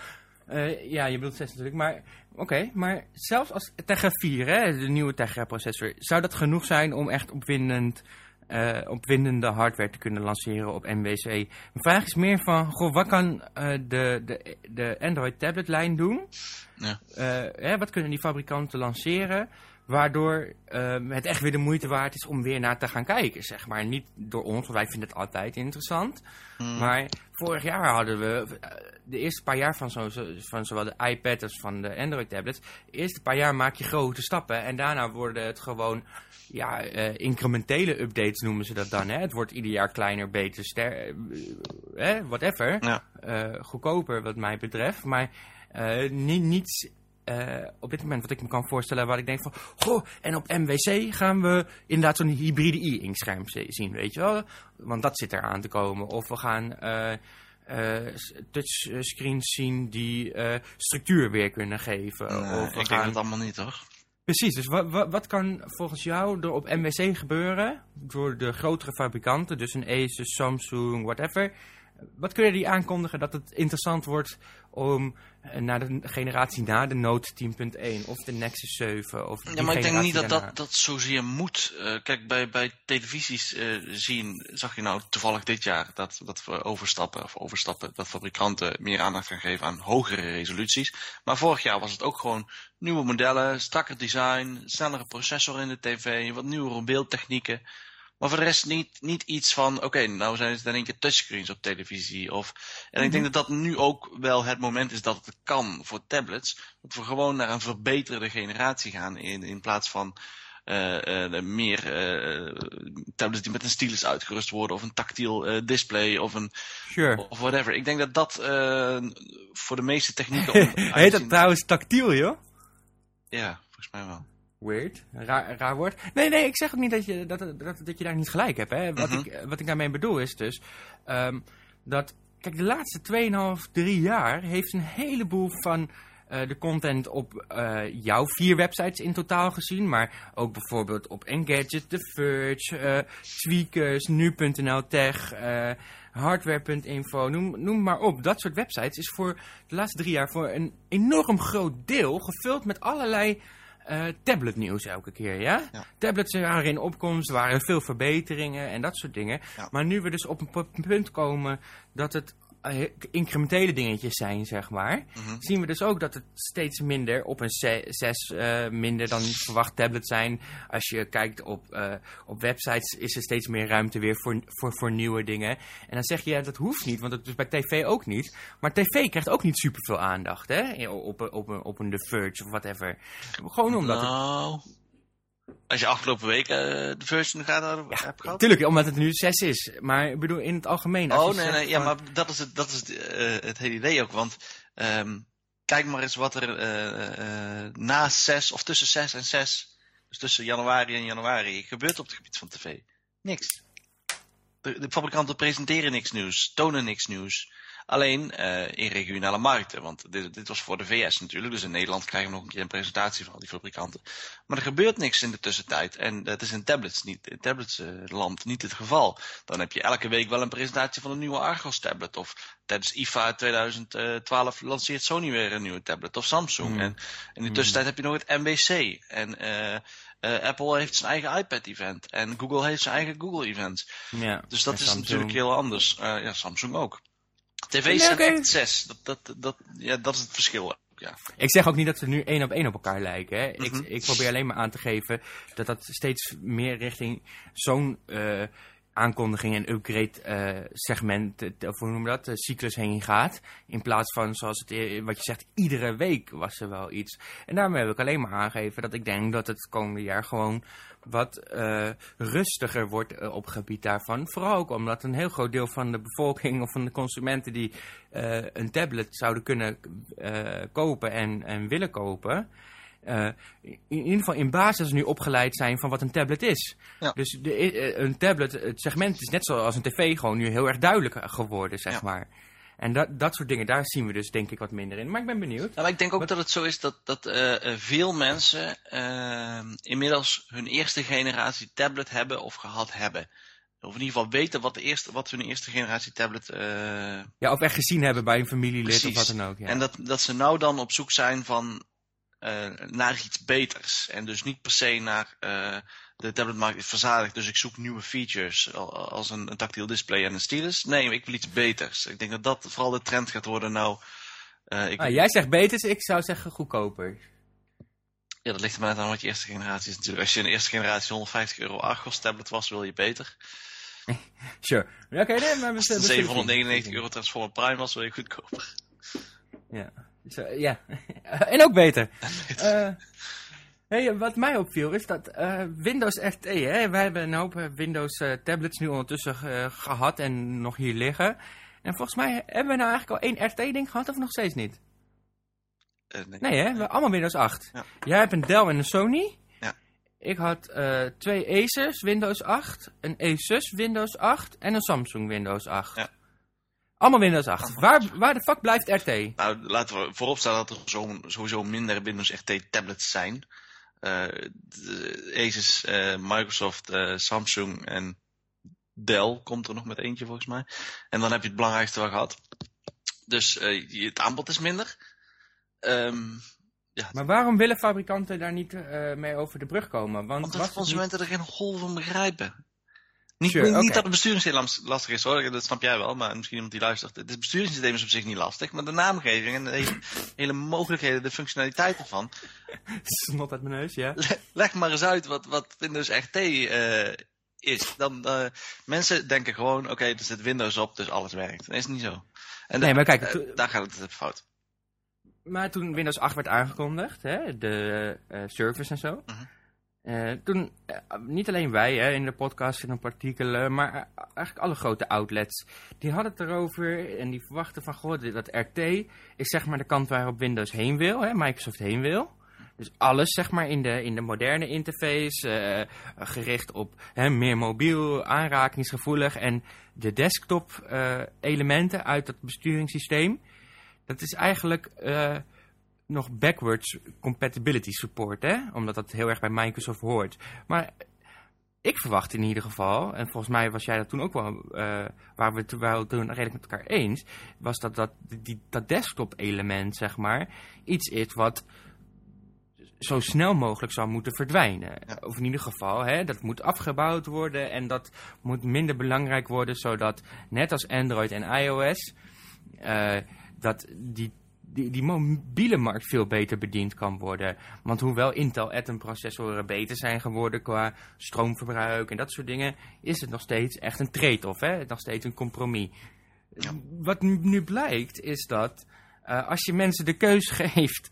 eh, ja je bedoelt 6 natuurlijk. Maar oké, maar zelfs als Tegra 4, hè, de nieuwe Tegra processor, zou dat genoeg zijn om echt opwindend eh, opwindende hardware te kunnen lanceren op MWC. Mijn vraag is meer van, goh, wat kan eh, de, de, de Android tabletlijn doen? Ja. Hè, wat kunnen die fabrikanten lanceren? Waardoor eh, het echt weer de moeite waard is om weer naar te gaan kijken, zeg maar. Niet door ons, want wij vinden het altijd interessant. Hmm. Maar vorig jaar hadden we, eh, de eerste paar jaar van, zo, van zowel de iPad als van de Android tablets, de eerste paar jaar maak je grote stappen en daarna worden het gewoon, ja, eh, incrementele updates noemen ze dat dan. Hè? Het wordt ieder jaar kleiner, beter, ster, eh, whatever. Ja. Goedkoper wat mij betreft, maar niet, niets eh, op dit moment wat ik me kan voorstellen waar ik denk van, goh, en op MWC gaan we inderdaad zo'n hybride e-inkscherm zi- zien, weet je wel? Want dat zit er aan te komen. Of we gaan eh, eh, touchscreens zien die structuur weer kunnen geven. Nee, of we ik denk gaan... het allemaal niet hoor. Precies, dus wat, wat, wat kan volgens jou er op MWC gebeuren door de grotere fabrikanten, dus een Asus, Samsung, whatever. Wat kunnen die aankondigen dat het interessant wordt om naar de generatie na de Note 10.1 of de Nexus 7 of Ja, maar ik denk niet dat daarna? dat, dat zozeer moet. Eh, kijk, bij, bij televisies eh, zien, zag je nou toevallig dit jaar dat, dat we overstappen, of overstappen, dat fabrikanten meer aandacht gaan geven aan hogere resoluties. Maar vorig jaar was het ook gewoon nieuwe modellen, strakker design, snellere processor in de tv, wat nieuwere beeldtechnieken. Maar voor de rest niet, niet iets van, oké, nou zijn het in één keer touchscreens op televisie. Of, en ik denk dat dat nu ook wel het moment is dat het kan voor tablets. Dat we gewoon naar een verbeterde generatie gaan in, in plaats van eh, eh, meer eh, tablets die met een stylus uitgerust worden. Of een tactiel display of een Sure. of whatever. Ik denk dat dat voor de meeste technieken... *laughs* Heet dat trouwens tactiel, joh? Ja, volgens mij wel. Weird. Raar, raar woord. Nee, nee, ik zeg ook niet dat je, dat, dat, dat je daar niet gelijk hebt. Hè. Wat, Mhm. ik, wat ik daarmee bedoel is dus... ehm, dat, kijk, de laatste 2,5, 3 jaar heeft een heleboel van eh, de content op eh, jouw vier websites in totaal gezien. Maar ook bijvoorbeeld op Engadget, The Verge, eh Tweakers, Nu.nl Tech, Hardware.info, noem, noem maar op. Dat soort websites is voor de laatste drie jaar voor een enorm groot deel gevuld met allerlei eh tabletnieuws elke keer, ja? Ja. Tablets waren in opkomst, er waren veel verbeteringen en dat soort dingen. Ja. Maar nu we dus op een pu- punt komen dat het incrementele dingetjes zijn, zeg maar, Mhm. zien we dus ook dat het steeds minder op een 6 minder dan verwacht tablet zijn. Als je kijkt op, eh, op websites is er steeds meer ruimte weer voor, voor, voor nieuwe dingen. En dan zeg je, ja, dat hoeft niet, want dat is bij tv ook niet. Maar tv krijgt ook niet superveel aandacht, hè? Op, op, op, een, op een The Verge of whatever. Gewoon omdat het Nou, als je afgelopen week eh, de version gaat hebt gehad. Tuurlijk, omdat het nu 6 is. Maar ik bedoel, in het algemeen. Oh, nee, zegt nee, ja, maar dat is het, dat is het, eh, het hele idee ook. Want ehm, kijk maar eens wat er eh, eh, na 6 of tussen 6 en 6, dus tussen januari en januari, gebeurt op het gebied van tv. Niks. De, de fabrikanten presenteren niks nieuws, tonen niks nieuws. Alleen eh, in regionale markten, want dit, dit was voor de VS natuurlijk, dus in Nederland krijgen we nog een keer een presentatie van al die fabrikanten. Maar er gebeurt niks in de tussentijd en dat is in tablets, niet, in tablets eh, land niet het geval. Dan heb je elke week wel een presentatie van een nieuwe Argos tablet of tijdens IFA 2012 lanceert Sony weer een nieuwe tablet of Samsung. Hmm. En in de tussentijd heb je nog het MWC en eh, eh, Apple heeft zijn eigen iPad-event en Google heeft zijn eigen Google-event. ja, Dus dat is Samsung. natuurlijk heel anders. Ja, Samsung ook. TV's zijn echt zes. Dat, dat, dat, ja, dat is het verschil. Ja. Ik zeg ook niet dat ze nu één op één op elkaar lijken. Hè. ik, Mhm. ik probeer alleen maar aan te geven dat dat steeds meer richting zo'n eh, aankondiging en upgrade eh, segment, eh, of hoe noem je dat, eh, cyclus heen gaat. In plaats van, zoals het, eh, wat je zegt, iedere week was er wel iets. En daarmee wil ik alleen maar aangeven dat ik denk dat het komende jaar gewoon wat eh, rustiger wordt eh, op gebied daarvan. Vooral ook omdat een heel groot deel van de bevolking of van de consumenten die eh, een tablet zouden kunnen kopen en, en willen kopen. in, in ieder geval in basis nu opgeleid zijn van wat een tablet is. Ja. Dus de, een tablet, het segment is net zoals een tv gewoon nu heel erg duidelijk geworden, zeg Ja. maar. En dat, dat soort dingen, daar zien we dus denk ik wat minder in. Maar ik ben benieuwd. Ja, maar ik denk ook Wat- dat het zo is dat, dat eh, eh, veel mensen eh, inmiddels hun eerste generatie tablet hebben of gehad hebben. Of in ieder geval weten wat, de eerste, wat hun eerste generatie tablet Ja, of echt gezien hebben bij een familielid of wat dan ook. Ja. En dat, dat ze nou dan op zoek zijn van, naar iets beters. En dus niet per se naar, de tabletmarkt is verzadigd, dus ik zoek nieuwe features als een, een tactiel display en een stylus. Nee, ik wil iets beters. Ik denk dat dat vooral de trend gaat worden nou. Uh, ik... ah, jij zegt beters, ik zou zeggen goedkoper. Ja, dat ligt er maar net aan wat je eerste generatie is natuurlijk. Als je een eerste generatie 150 euro Argos tablet was, wil je beter. *laughs* sure. Oké, okay, nee, maar... Als het 799 euro Transformer Prime was, wil je goedkoper. Ja, ja. *laughs* en ook beter. uh, *laughs* Hey, wat mij opviel is dat uh, Windows RT, hè, wij hebben een hoop eh, Windows uh, tablets nu ondertussen gehad en nog hier liggen. En volgens mij hebben we nou eigenlijk al één RT-ding gehad of nog steeds niet? nee. nee. hè? We allemaal Windows 8. Ja. Jij hebt een Dell en een Sony. Ja. Ik had twee Asus Windows 8, een Asus Windows 8 en een Samsung Windows 8. Ja. Allemaal Windows 8. Waar, waar de fuck blijft RT? Nou, laten we vooropstellen dat er zo, sowieso minder Windows RT tablets zijn. Uh, Asus, uh, Microsoft, uh, Samsung en Dell komt er nog met eentje volgens mij. En dan heb je het belangrijkste wel gehad. Dus het aanbod is minder. Um, ja. Maar waarom willen fabrikanten daar niet mee over de brug komen? Want Omdat de consumenten er geen hol van begrijpen. Niet, niet dat het besturingssysteem lastig is hoor, dat snap jij wel, maar misschien iemand die luistert. Het besturingssysteem is op zich niet lastig, maar de naamgeving en de hele, hele mogelijkheden, de functionaliteit ervan. *laughs* Snot uit mijn neus, ja. Leg maar eens uit wat, wat Windows RT uh, eh, is. Dan, uh, mensen denken gewoon, oké, okay, er zit Windows op, dus alles werkt. Dat is niet zo. En nee, maar kijk, uh, daar gaat het fout. Maar toen Windows 8 werd aangekondigd, hè, de service en zo... -huh. Uh, toen, uh, niet alleen wij hè, in de podcast en op artikelen, maar uh, eigenlijk alle grote outlets, die hadden het erover en die verwachten van, goh, dat RT is zeg maar de kant waarop Windows heen wil, hè, Microsoft heen wil. Dus alles zeg maar in de, in de moderne interface, gericht op hè, meer mobiel, aanrakingsgevoelig en de desktop elementen uit het besturingssysteem. Dat is eigenlijk nog backwards compatibility support, hè? Omdat dat heel erg bij Microsoft hoort. Maar ik verwacht in ieder geval, en volgens mij was jij dat toen ook wel, uh, waar we waren toen redelijk met elkaar eens, was dat dat, die, dat desktop element, zeg maar, iets is wat zo snel mogelijk zou moeten verdwijnen. Of in ieder geval, hè, dat moet afgebouwd worden en dat moet minder belangrijk worden, zodat net als Android en iOS, uh, dat die die, die mobiele markt veel beter bediend kan worden. Want hoewel Intel Atom processoren beter zijn geworden qua stroomverbruik en dat soort dingen, is het nog steeds echt een trade-off, hè? nog steeds een compromis. Wat nu blijkt is dat uh, als je mensen de keus *laughs* geeft,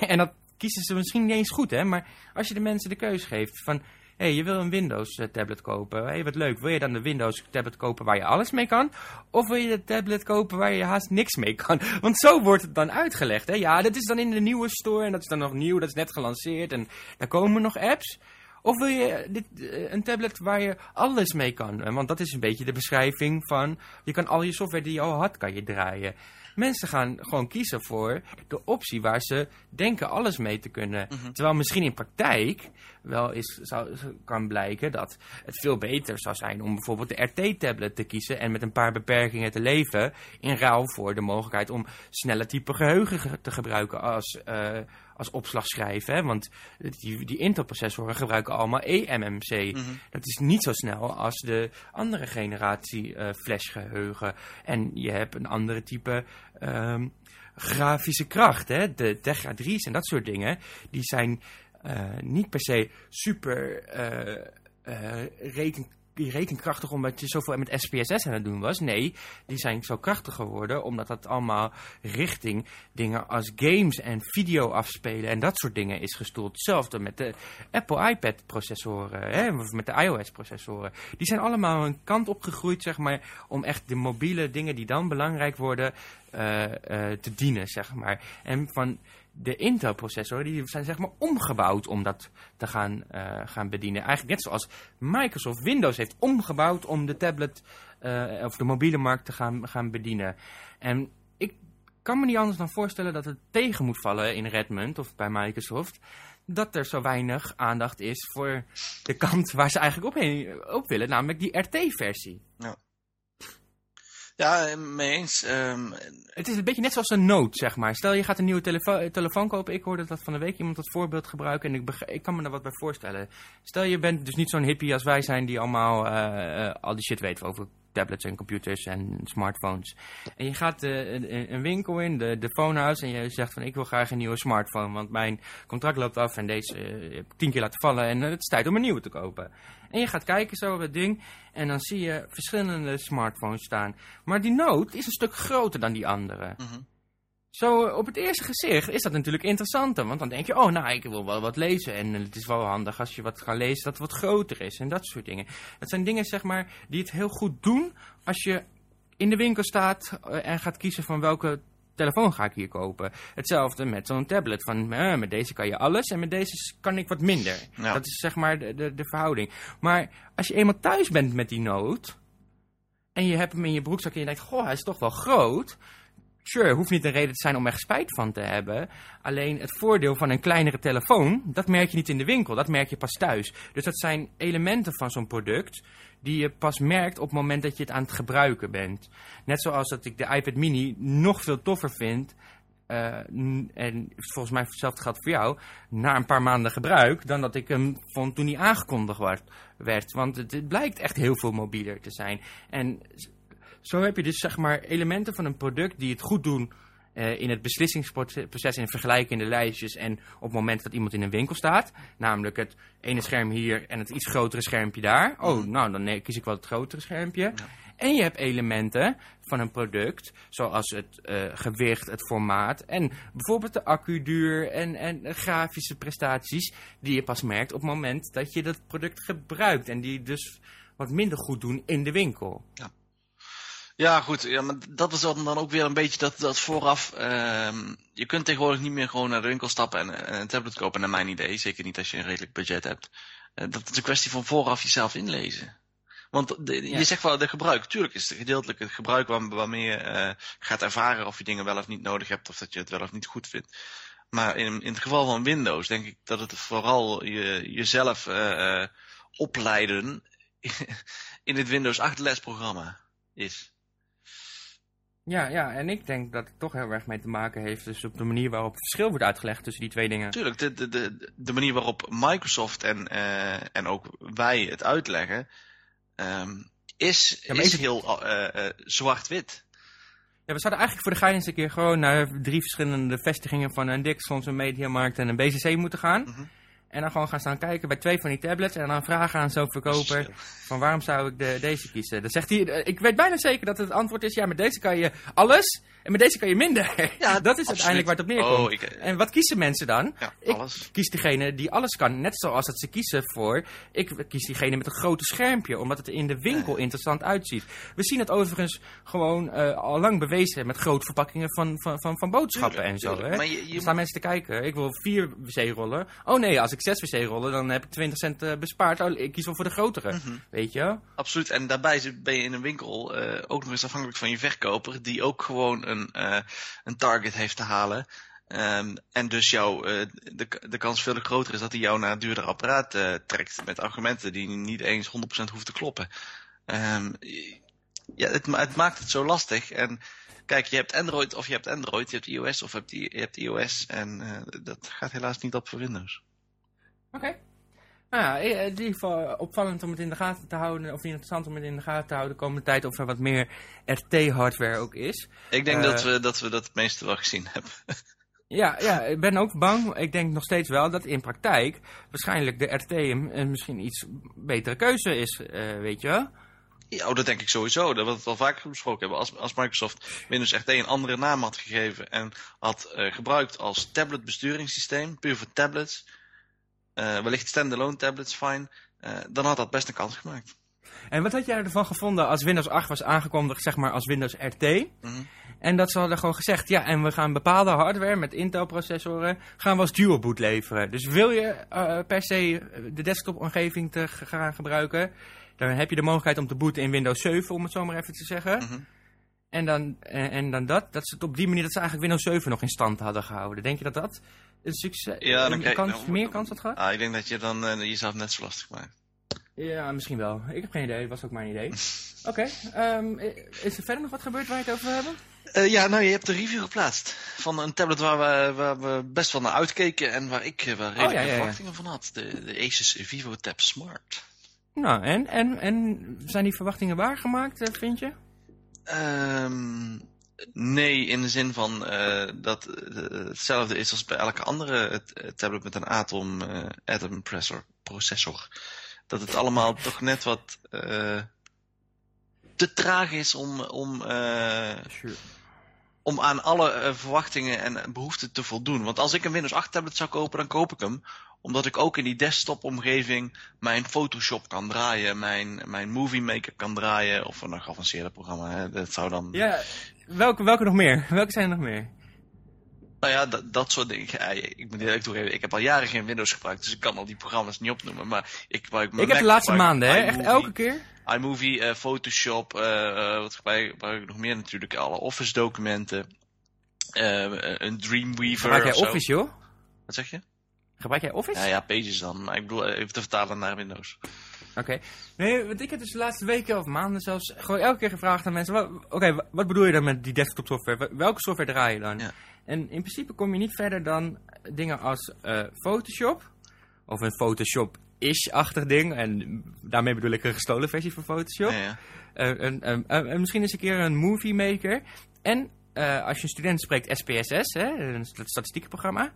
en dat kiezen ze misschien niet eens goed, hè, maar als je de mensen de keus geeft van hey, je wil een Windows eh, tablet kopen. hey, wat leuk. Wil je dan de Windows tablet kopen waar je alles mee kan? Of wil je de tablet kopen waar je haast niks mee kan? *laughs* Want zo wordt het dan uitgelegd. Hè? Ja, dat is dan in de nieuwe store en dat is dan nog nieuw. Dat is net gelanceerd en daar komen nog apps. Of wil je dit, eh, een tablet waar je alles mee kan? Want dat is een beetje de beschrijving van... je kan al je software die je al had, kan je draaien. Mensen gaan gewoon kiezen voor de optie waar ze denken alles mee te kunnen. Mhm. Terwijl misschien in praktijk wel is, zou, kan blijken dat het veel beter zou zijn om bijvoorbeeld de RT-tablet te kiezen en met een paar beperkingen te leven in ruil voor de mogelijkheid om snelle type geheugen te gebruiken als, uh, als opslag schrijven. Hè? Want die, die Intel-processoren gebruiken allemaal eMMC. Mhm. Dat is niet zo snel als de andere generatie uh, flashgeheugen. En je hebt een andere type... Um, grafische kracht, hè? de Tegra 3's en dat soort dingen, die zijn uh, niet per se super uh, uh, reken rekenkrachtig omdat je zoveel met SPSS aan het doen was. Nee, die zijn zo krachtig geworden omdat dat allemaal richting dingen als games en video afspelen en dat soort dingen is gestoeld. Hetzelfde met de Apple iPad processoren, hè, met de iOS processoren. Die zijn allemaal een kant opgegroeid, zeg maar, om echt de mobiele dingen die dan belangrijk worden uh, uh, te dienen, zeg maar. En van de Intel-processoren die zijn zeg maar omgebouwd om dat te gaan, uh, gaan bedienen. Eigenlijk net zoals Microsoft Windows heeft omgebouwd om de tablet uh, of de mobiele markt te gaan, gaan bedienen. En ik kan me niet anders dan voorstellen dat het tegen moet vallen in Redmond of bij Microsoft dat er zo weinig aandacht is voor de kant waar ze eigenlijk op, heen, op willen, namelijk die RT-versie. Ja. Ja, mee eens. Ehm, Het is een beetje net zoals een nood, zeg maar. Stel je gaat een nieuwe telefo telefoon kopen. Ik hoorde dat van de week iemand als voorbeeld gebruiken. En ik, ik kan me daar wat bij voorstellen. Stel je bent dus niet zo'n hippie als wij zijn die allemaal eh, eh, al die shit weten over tablets en computers en smartphones. En je gaat eh, een, winkel in, de, de phonehouse, en je zegt van ik wil graag een nieuwe smartphone. Want mijn contract loopt af en deze eh, heb ik tien keer laten vallen en eh, het is tijd om een nieuwe te kopen. En je gaat kijken zo op het ding en dan zie je verschillende smartphones staan. Maar die noot is een stuk groter dan die andere. mhm. Zo op het eerste gezicht is dat natuurlijk interessanter. Want dan denk je, oh nou, ik wil wel wat lezen. En het is wel handig als je wat gaat lezen dat het wat groter is. En dat soort dingen. Dat zijn dingen, zeg maar, die het heel goed doen als je in de winkel staat eh, en gaat kiezen van welke telefoon ga ik hier kopen. Hetzelfde met zo'n tablet. Van, eh, met deze kan je alles en met deze kan ik wat minder. Ja. Dat is zeg maar de, de, de verhouding. Maar als je eenmaal thuis bent met die noot... en je hebt hem in je broekzak en je denkt... goh, hij is toch wel groot... Sure, hoeft niet een reden te zijn om er spijt van te hebben. Alleen het voordeel van een kleinere telefoon, dat merk je niet in de winkel, dat merk je pas thuis. Dus dat zijn elementen van zo'n product die je pas merkt op het moment dat je het aan het gebruiken bent. Net zoals dat ik de iPad mini nog veel toffer vind, eh, en volgens mij hetzelfde geldt voor jou, na een paar maanden gebruik, dan dat ik hem vond toen hij aangekondigd werd. werd. Want het, het blijkt echt heel veel mobieler te zijn. En zo heb je dus zeg maar elementen van een product die het goed doen eh, in het beslissingsproces en vergelijkende lijstjes en op het moment dat iemand in een winkel staat. Namelijk het ene scherm hier en het iets grotere schermpje daar. Oh, nou dan kies ik wel het grotere schermpje. En je hebt elementen van een product, zoals het eh, gewicht, het formaat en bijvoorbeeld de accuduur en, en grafische prestaties, die je pas merkt op het moment dat je dat product gebruikt. En die dus wat minder goed doen in de winkel. Ja, goed. Ja, maar dat is dan, dan ook weer een beetje dat, dat vooraf. ehm, je kunt tegenwoordig niet meer gewoon naar de winkel stappen en, en een tablet kopen, naar mijn idee. Zeker niet als je een redelijk budget hebt. Eh, dat is een kwestie van vooraf jezelf inlezen. Want de- Ja. je zegt wel de gebruik. Tuurlijk is het gedeeltelijk het gebruik waar, waarmee je eh, gaat ervaren of je dingen wel of niet nodig hebt of dat je het wel of niet goed vindt. Maar in, in het geval van Windows denk ik dat het vooral je, jezelf eh, opleiden *laughs* in het Windows 8 lesprogramma is. Ja, ja, en ik denk dat het toch heel erg mee te maken heeft dus op de manier waarop het verschil wordt uitgelegd tussen die twee dingen. Tuurlijk, de, de, de, de manier waarop Microsoft en, eh, en ook wij het uitleggen, ehm, is, Ja, is is heel eh, eh, zwart-wit. Ja, we zouden eigenlijk voor de gein eens een keer gewoon naar drie verschillende vestigingen van een Dixons, een Mediamarkt en een BCC moeten gaan. Mhm. En dan gewoon gaan staan kijken bij twee van die tablets en dan vragen aan zo'n verkoper van waarom zou ik de, deze kiezen. Dan zegt hij, ik weet bijna zeker dat het antwoord is, ja met deze kan je alles en met deze kan je minder. *laughs* Ja, dat is absoluut. uiteindelijk waar het op neerkomt. Oh, ik, En wat kiezen mensen dan? ja, ik alles. kies degene die alles kan. Net zoals dat ze kiezen voor... Ik kies diegene met een grote schermpje. Omdat het er in de winkel interessant uitziet. We zien het overigens gewoon eh, al lang bewezen... met grote verpakkingen van, van, van, van boodschappen Tuurlijk, en zo. Hè? Maar je- je Er staan mensen te kijken. Ik wil vier wc-rollen. Oh nee, als ik zes wc-rollen... dan heb ik 20 cent eh, bespaard. Oh, ik kies wel voor de grotere. Mhm. Weet je? Absoluut. En daarbij ben je in een winkel eh, ook nog eens afhankelijk van je verkoper, die ook gewoon een, eh, een target heeft te halen. Ehm, en dus jou, eh, de, de kans veel groter is dat hij jou naar een duurder apparaat eh, trekt. Met argumenten die niet eens 100% hoeven te kloppen. Ehm, ja, het, het maakt het zo lastig. En kijk, je hebt Android of je hebt Android, je hebt iOS of je hebt, je hebt iOS. En dat gaat helaas niet op voor Windows. Oké. Nou ja, in ieder geval opvallend om het in de gaten te houden, of interessant om het in de gaten te houden de komende tijd of er wat meer RT-hardware ook is. Ik denk Eh, dat, we, dat we dat het meeste wel gezien hebben. *laughs* Ja, ja, ik ben ook bang. Ik denk nog steeds wel dat in praktijk waarschijnlijk de RT een, misschien iets betere keuze is, eh, weet je wel. Ja, oh, dat denk ik sowieso. Dat we het al vaker besproken hebben. Als, als Microsoft Windows RT een andere naam had gegeven en had eh, gebruikt als tablet besturingssysteem, puur voor tablets, eh, wellicht standalone tablets, fine, eh, dan had dat best een kans gemaakt. En wat had jij ervan gevonden als Windows 8 was aangekondigd, zeg maar, als Windows RT? Mhm. En dat ze hadden gewoon gezegd, ja, en we gaan bepaalde hardware met Intel-processoren, gaan we als dual boot leveren. Dus wil je eh, per se de desktop-omgeving te gaan gebruiken, dan heb je de mogelijkheid om te booten in Windows 7, om het zo maar even te zeggen. Mhm. En dan, en, en dan dat, dat ze het op die manier dat ze eigenlijk Windows 7 nog in stand hadden gehouden. Denk je dat dat een succes, Ja, dan een krijg- kans, dan- meer kans had gehad? Ah, ik denk dat je dan eh, jezelf net zo lastig maakt. Ja, misschien wel. Ik heb geen idee. Het was ook mijn idee. *laughs* Oké. ehm, is er verder nog wat gebeurd waar je het over hebben? Eh, ja, nou, je hebt de review geplaatst van een tablet waar we, waar we best wel naar uitkeken en waar ik eh, wel redelijke ja, ja, ja. verwachtingen van had. De, de Asus Vivo Tab Smart. Nou, en, en, en zijn die verwachtingen waargemaakt, vind je? Ehm, nee, in de zin van eh, dat het hetzelfde is als bij elke andere eh, tablet met een Atom eh, Atom processor, processor. Dat het allemaal toch net wat eh, te traag is om, om, eh, Sure. om aan alle eh, verwachtingen en behoeften te voldoen. Want als ik een Windows 8 tablet zou kopen, dan koop ik hem. Omdat ik ook in die desktop omgeving mijn Photoshop kan draaien, mijn, mijn Movie Maker kan draaien. Of een nog geavanceerde programma. Hè. Dat zou dan... Ja, welke, welke nog meer? *laughs* Welke zijn er nog meer? Nou ja, dat, dat soort dingen. Ja, ik moet eerlijk toegeven, ik heb al jaren geen Windows gebruikt, dus ik kan al die programma's niet opnoemen. Maar ik gebruik mijn Ik heb de laatste maanden, hè? Echt elke keer. iMovie, eh, Photoshop, eh, wat gebruik, gebruik ik nog meer natuurlijk? Alle Office documenten, een Dreamweaver Gebruik jij. Office, joh? Wat zeg je? Gebruik jij Office? Ja, ja, Pages dan. Maar ik bedoel, eh, even te vertalen naar Windows. Oké. Nee, want ik heb dus de laatste weken of maanden zelfs gewoon elke keer gevraagd aan mensen... Oké, wa- wat bedoel je dan met die desktop software? Wa- Welke software draai je dan? Ja. En in principe kom je niet verder dan dingen als eh, Photoshop. Of een Photoshop-ish-achtig ding. En daarmee bedoel ik een gestolen versie van Photoshop. Ja, ja. Eh, een- misschien eens een keer een movie maker. En als je een student spreekt, SPSS, hè, een st- statistiekenprogramma.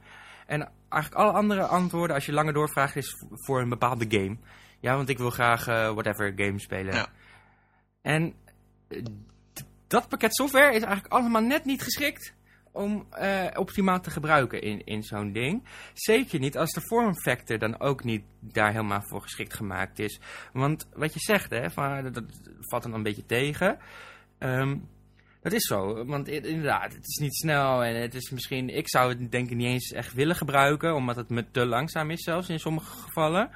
En eigenlijk alle andere antwoorden, als je langer doorvraagt, is voor een bepaalde game. Ja, want ik wil graag eh, whatever game spelen. Ja. En eh, dat pakket software is eigenlijk allemaal net niet geschikt om eh, optimaal te gebruiken in, in zo'n ding. Zeker niet als de vormfactor dan ook niet daar helemaal voor geschikt gemaakt is. Want wat je zegt, hè, van, dat, dat valt dan een beetje tegen. Ehm, dat is zo, want inderdaad, het is niet snel en het is misschien... Ik zou het denk ik niet eens echt willen gebruiken, omdat het me te langzaam is zelfs in sommige gevallen.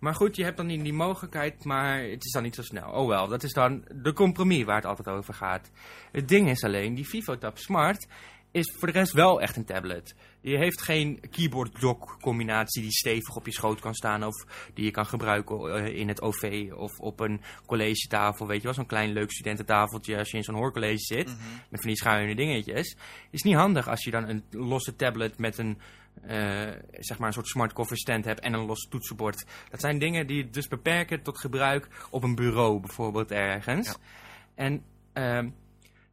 Maar goed, je hebt dan niet die mogelijkheid, maar het is dan niet zo snel. Oh wel, dat is dan de compromis waar het altijd over gaat. Het ding is alleen, die VivoTab Smart is voor de rest wel echt een tablet. Die heeft geen keyboard-dock combinatie die stevig op je schoot kan staan... of die je kan gebruiken eh, in het OV of op een collegetafel. Weet je wel, zo'n klein leuk studententafeltje als je in zo'n hoorcollege zit... met van die schuine dingetjes. Is niet handig als je dan een losse tablet met een... eh, zeg maar een soort smart cover stand hebt en een los toetsenbord. Dat zijn dingen die je dus beperken tot gebruik op een bureau bijvoorbeeld ergens. Ja. En ehm,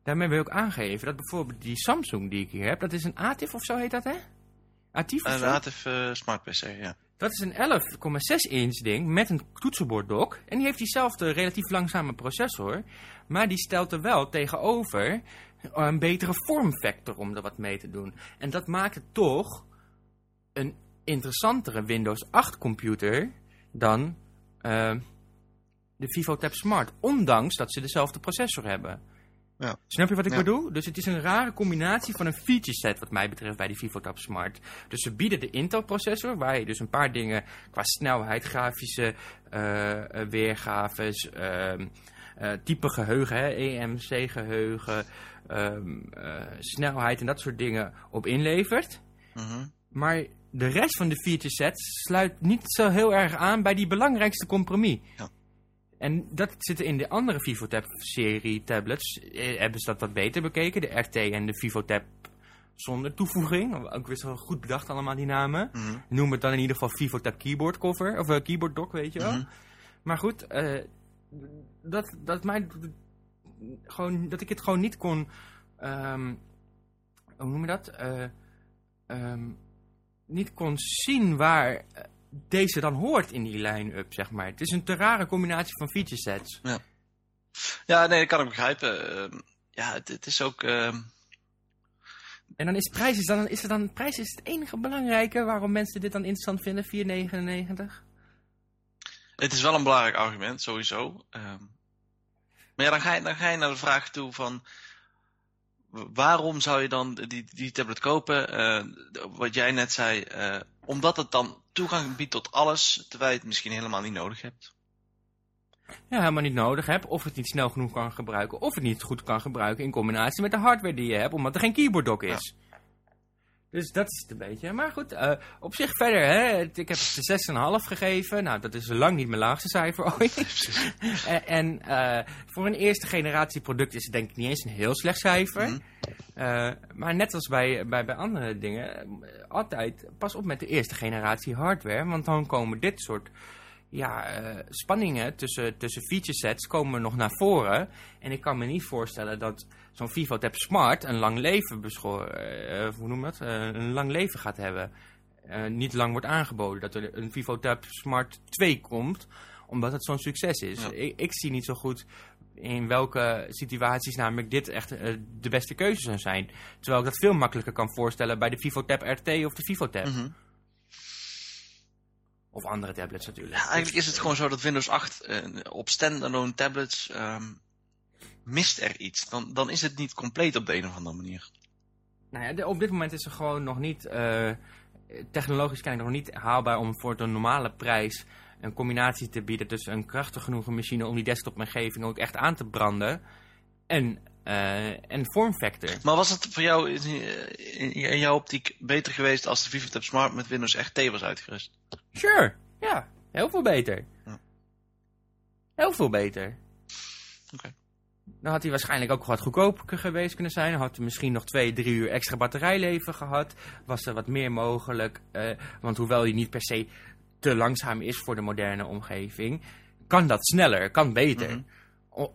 daarmee wil ik aangeven dat bijvoorbeeld die Samsung die ik hier heb, dat is een ATIF of zo heet dat hè? ATIF Een zo? native eh, Smart PC, ja. Dat is een 11,6 inch ding met een toetsenborddock. En die heeft diezelfde relatief langzame processor. Maar die stelt er wel tegenover een betere vormfactor om er wat mee te doen. En dat maakt het toch een interessantere Windows 8 computer dan eh, de VivoTab Smart. Ondanks dat ze dezelfde processor hebben. Ja. Snap je wat ik Ja. bedoel? Dus het is een rare combinatie van een feature set wat mij betreft bij die VivoTab Smart. Dus ze bieden de Intel processor, waar je dus een paar dingen qua snelheid, grafische eh, eh, weergaves, ehm, eh, type geheugen, hè, EMC geheugen, ehm, eh, snelheid en dat soort dingen op inlevert. Mhm. Maar de rest van de feature set sluit niet zo heel erg aan bij die belangrijkste compromis. Ja. En dat zit in de andere VivoTab-serie tablets. Eh, hebben ze dat wat beter bekeken. De RT en de VivoTab zonder toevoeging. Ook weer zo goed bedacht allemaal die namen. Mhm. Noem het dan in ieder geval VivoTab Keyboard Cover. Of eh, Keyboard Dock, weet je wel. Mhm. Maar goed, eh, dat, dat, mij, gewoon, dat ik het gewoon niet kon... ehm, hoe noem je dat? Eh, ehm, niet kon zien waar deze dan hoort in die line-up, zeg maar. Het is een te rare combinatie van feature sets. Ja, nee, dat kan ik begrijpen. Ehm, ja, het, het is ook... ehm, En dan is prijs, is dan, is er dan, prijs is het enige belangrijke waarom mensen dit dan interessant vinden, 4,99. Het is wel een belangrijk argument, sowieso. Ehm, maar ja, dan ga, je, dan ga je naar de vraag toe van... Waarom zou je dan die, die tablet kopen? Eh, wat jij net zei, eh, omdat het dan toegang biedt tot alles, terwijl je het misschien helemaal niet nodig hebt. Ja, helemaal niet nodig hebt, of het niet snel genoeg kan gebruiken, of het niet goed kan gebruiken in combinatie met de hardware die je hebt, omdat er geen keyboard dock is. Dus dat is het een beetje. Maar goed, uh, op zich verder, hè. Ik heb het 6,5 gegeven. Nou, dat is lang niet mijn laagste cijfer *laughs* ooit. *laughs* en en uh, voor een eerste generatie product is het denk ik niet eens een heel slecht cijfer. Mm uh, maar net als bij, bij, bij andere dingen, altijd pas op met de eerste generatie hardware. Want dan komen dit soort ja, uh, spanningen tussen, tussen feature sets komen nog naar voren. En ik kan me niet voorstellen dat zo'n VivoTab Smart een lang leven uh, hoe noem dat? Uh, een lang leven gaat hebben. niet lang wordt aangeboden. Dat er een VivoTab Smart 2 komt, omdat het zo'n succes is. Ja. Ik, ik, zie niet zo goed in welke situaties namelijk dit echt de beste keuze zou zijn. Terwijl ik dat veel makkelijker kan voorstellen bij de VivoTab RT of de VivoTab. Mm -hmm. Of andere tablets natuurlijk. Ja, eigenlijk is het gewoon zo dat Windows 8 uh, op standalone tablets um, mist er iets. Dan, dan is het niet compleet op de een of andere manier. Nou ja, de, op dit moment is het gewoon nog niet, uh, technologisch kennelijk nog niet haalbaar om voor de normale prijs een combinatie te bieden tussen een krachtig genoeg machine om die desktopomgeving ook echt aan te branden en, uh, en vormfactor. Maar was het voor jou in, in, jouw optiek beter geweest als de VivoTab Smart met Windows RT was uitgerust? Sure, ja. Heel veel beter. Ja. Heel veel beter. Oké. Okay. Dan had hij waarschijnlijk ook wat goedkoper geweest kunnen zijn. Had hij misschien nog twee, drie uur extra batterijleven gehad. Was er wat meer mogelijk. Uh, want hoewel hij niet per se te langzaam is voor de moderne omgeving... kan dat sneller, kan beter. -hmm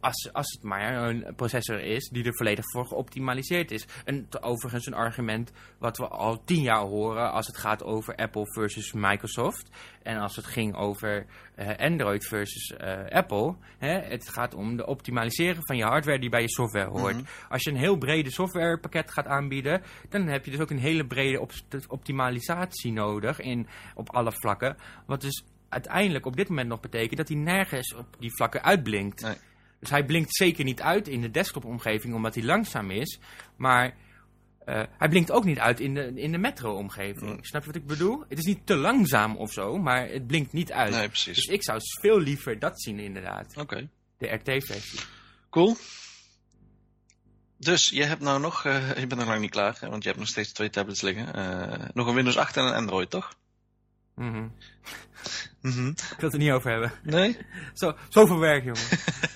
als, als het maar een processor is die er volledig voor geoptimaliseerd is. En overigens een argument wat we al tien jaar horen als het gaat over Apple versus Microsoft. En als het ging over uh, Android versus uh, Apple. Hè, het gaat om de optimaliseren van je hardware die bij je software hoort. Mm -hmm. Als je een heel brede softwarepakket gaat aanbieden, dan heb je dus ook een hele brede op optimalisatie nodig in, op alle vlakken. Wat dus uiteindelijk op dit moment nog betekent dat hij nergens op die vlakken uitblinkt. Nee. Dus hij blinkt zeker niet uit in de desktop-omgeving omdat hij langzaam is. Maar uh, hij blinkt ook niet uit in de, in de metro-omgeving. Mm. Snap je wat ik bedoel? Het is niet te langzaam of zo, maar het blinkt niet uit. Nee, precies. Dus ik zou veel liever dat zien inderdaad. Oké. Okay. De RT-versie. Cool. Dus je hebt nou nog, uh, je bent nog lang niet klaar, want je hebt nog steeds twee tablets liggen. Uh, nog een Windows 8 en een Android, toch? Mhm. Mm -hmm. Ik wil het er niet over hebben. Nee? *laughs* Zo, zoveel werk, jongen.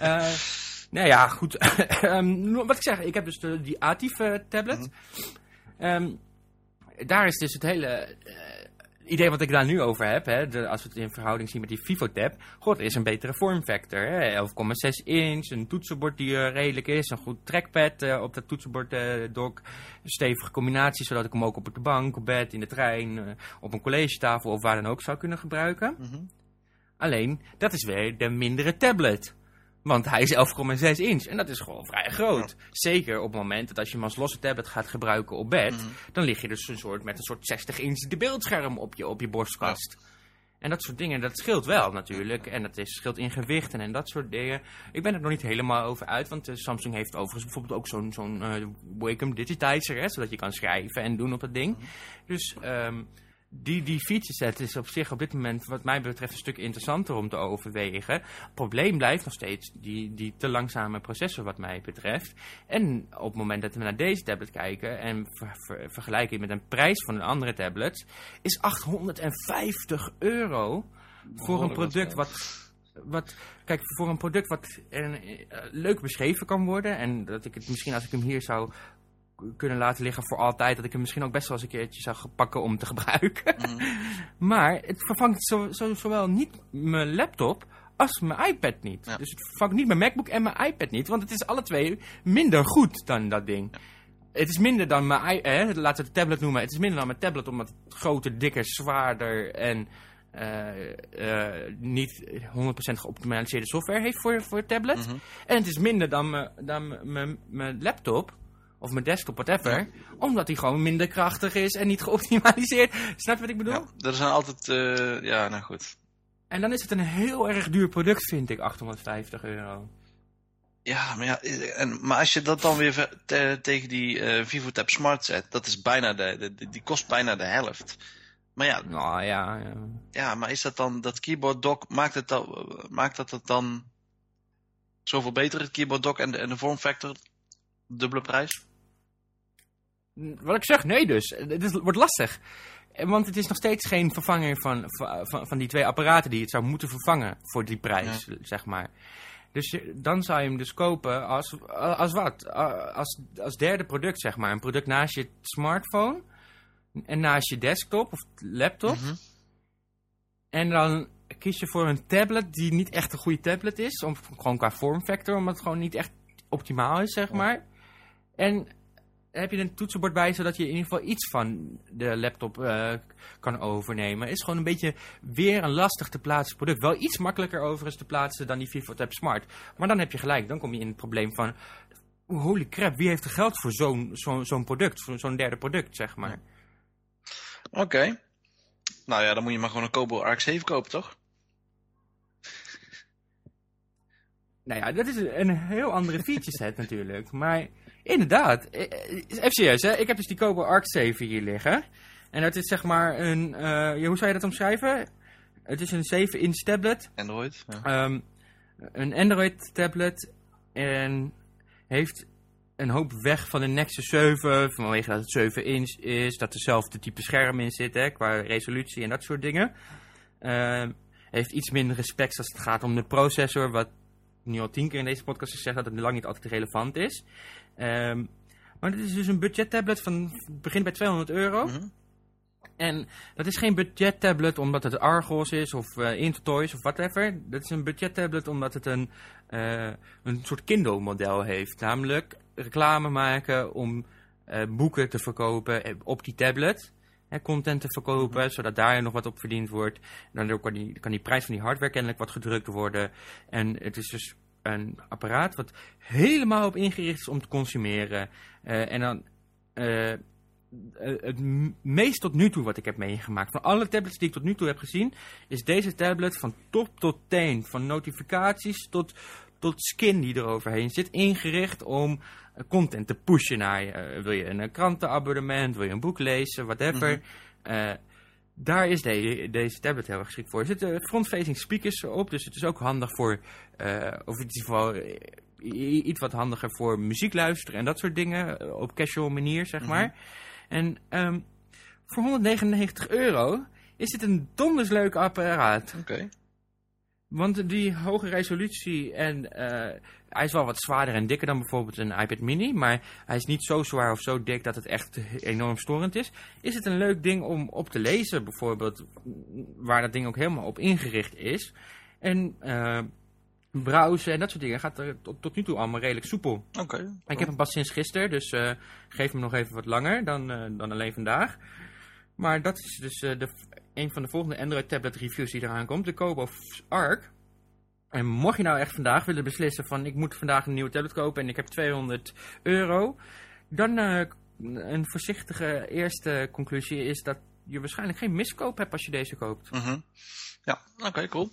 uh, *laughs* nou ja, goed. um, *laughs* wat ik zeg, ik heb dus de, die ATIF uh, tablet. Mm -hmm. um, daar is dus het hele uh, idee wat ik daar nu over heb, hè, de, als we het in verhouding zien met die VivoTab, god, is een betere vormfactor. 11,6 inch, een toetsenbord die uh, redelijk is, een goed trackpad uh, op dat toetsenbord uh, dock, een stevige combinatie, zodat ik hem ook op de bank, op bed, in de trein, op een collegetafel of waar dan ook zou kunnen gebruiken. Mm -hmm. Alleen, dat is weer de mindere tablet. Want hij is 11,6 inch en dat is gewoon vrij groot. Ja. Zeker op het moment dat als je hem als losse tablet gaat gebruiken op bed... Mm -hmm. dan lig je dus een soort, met een soort 60 inch beeldscherm op je, op je borstkast. Ja. En dat soort dingen, dat scheelt wel natuurlijk. En dat is, scheelt in gewichten en dat soort dingen. Ik ben er nog niet helemaal over uit, want uh, Samsung heeft overigens bijvoorbeeld ook zo'n zo'n uh, Wacom Digitizer... Hè, zodat je kan schrijven en doen op dat ding. -hmm. Dus... Um, die, die feature set is op zich op dit moment wat mij betreft een stuk interessanter om te overwegen. Het probleem blijft nog steeds die, die te langzame processor wat mij betreft. En op het moment dat we naar deze tablet kijken en ver, ver, vergelijken met een prijs van een andere tablet, is 850 euro voor een product wat... Wat, kijk, voor een product wat uh, leuk beschreven kan worden. En dat ik het misschien als ik hem hier zou kunnen laten liggen voor altijd. Dat ik hem misschien ook best wel eens een keertje zou pakken om te *laughs* gebruiken. Mm. maar het vervangt zo, zo, zowel niet mijn laptop als mijn iPad niet. Ja. Dus het vervangt niet mijn MacBook en mijn iPad niet. Want het is alle twee minder goed dan dat ding. Ja. Het is minder dan mijn, eh, laten we het tablet noemen. Het is minder dan mijn tablet omdat het groter, dikker, zwaarder en uh, uh, niet 100% geoptimaliseerde software heeft voor, voor het tablet. Mm -hmm. En het is minder dan mijn laptop of mijn desktop, whatever. Ja. Omdat hij gewoon minder krachtig is en niet *laughs* geoptimaliseerd. Snap je wat ik bedoel? Ja, er zijn altijd, uh, ja, nou goed. En dan is het een heel erg duur product, vind ik, 850 euro. Ja, maar, ja, en, maar als je dat dan weer te, tegen die uh, VivoTab Smart zet, dat is bijna de, de, die kost bijna de helft. Maar ja, nou, ja, ja. ja, maar is dat dan, dat keyboard dock, maakt, het dan, maakt dat het dan zoveel beter, het keyboard dock en de, en de vorm factor, dubbele prijs? Wat ik zeg, nee dus. Het is, wordt lastig. Eh, Want het is nog steeds geen vervanger van, van, van die twee apparaten die het zou moeten vervangen voor die prijs, zeg maar. Dus je- dan zou je hem dus kopen als, als wat? Als, als derde product, zeg maar. Een product naast je smartphone en naast je desktop of laptop. Mhm. En dan kies je voor een tablet die niet echt een goede tablet is. Om, gewoon qua vormfactor, omdat het gewoon niet echt optimaal is, zeg maar. En heb je een toetsenbord bij, zodat je in ieder geval iets van de laptop eh, kan overnemen. Is gewoon een beetje weer een lastig te plaatsen product. Wel iets makkelijker overigens te plaatsen dan die Vivo Tab Smart. Maar dan heb je gelijk, dan kom je in het probleem van... Holy crap, wie heeft er geld voor zo'n zo'n zo'n product, voor zo'n derde product, zeg maar. Oké. Nou ja, dan moet je maar gewoon een Kobo Arc 7 kopen, toch? Nou ja, dat is een heel andere feature set *laughs* natuurlijk. Maar inderdaad, eh, eh, even serieus hè. Ik heb dus die Kobo Arc 7 hier liggen. En dat is zeg maar een, ja, hoe zou je dat omschrijven? Het is een 7-inch tablet. Android. Ja. Ehm, een Android tablet. En heeft een hoop weg van de Nexus 7. Vanwege dat het 7 inch is. Dat er dezelfde type scherm in zit. Hè, qua resolutie en dat soort dingen. Ehm, heeft iets minder specs als het gaat om de processor. Wat nu al tien keer in deze podcast is gezegd dat het lang niet altijd relevant is. Ehm, maar dit is dus een budget tablet van begin bij 200 euro. Mhm. En dat is geen budget tablet omdat het Argos is of eh Intertoys of whatever. Dat is een budget tablet omdat het een, eh, een soort Kindle model heeft. Namelijk reclame maken om eh, boeken te verkopen op die tablet. Hè, content te verkopen, zodat daar nog wat op verdiend wordt. En dan kan die, kan die prijs van die hardware kennelijk wat gedrukt worden. En het is dus een apparaat wat helemaal op ingericht is om te consumeren. Eh, en dan... eh, eh, het meest tot nu toe wat ik heb meegemaakt. Van alle tablets die ik tot nu toe heb gezien, is deze tablet van top tot teen, van notificaties tot, tot skin die eroverheen zit, ingericht om content te pushen naar je. Eh, wil je een eh, krantenabonnement, wil je een boek lezen, whatever. Eh, daar is de- deze tablet heel erg geschikt voor. Er zitten front-facing speakers op, dus het is ook handig voor, eh, of in ieder geval eh, iets wat handiger voor muziek luisteren en dat soort dingen, eh, op casual manier, zeg Mhm. maar. En ehm, voor 199 euro is dit een donders leuk apparaat. Oké. Want die hoge resolutie en eh, hij is wel wat zwaarder en dikker dan bijvoorbeeld een iPad mini. Maar hij is niet zo zwaar of zo dik dat het echt enorm storend is. Is het een leuk ding om op te lezen bijvoorbeeld. Waar dat ding ook helemaal op ingericht is. En eh browsen en dat soort dingen gaat er tot, tot nu toe allemaal redelijk soepel. Oké. Ik heb hem pas sinds gisteren, dus eh, geef me nog even wat langer dan, dan alleen vandaag. Maar dat is dus de, een van de volgende Android tablet reviews die eraan komt, de Kobo Arc. En mocht je nou echt vandaag willen beslissen van ik moet vandaag een nieuwe tablet kopen en ik heb 200 euro, dan eh, een voorzichtige eerste conclusie is dat je waarschijnlijk geen miskoop hebt als je deze koopt. Mhm. Ja, oké, cool.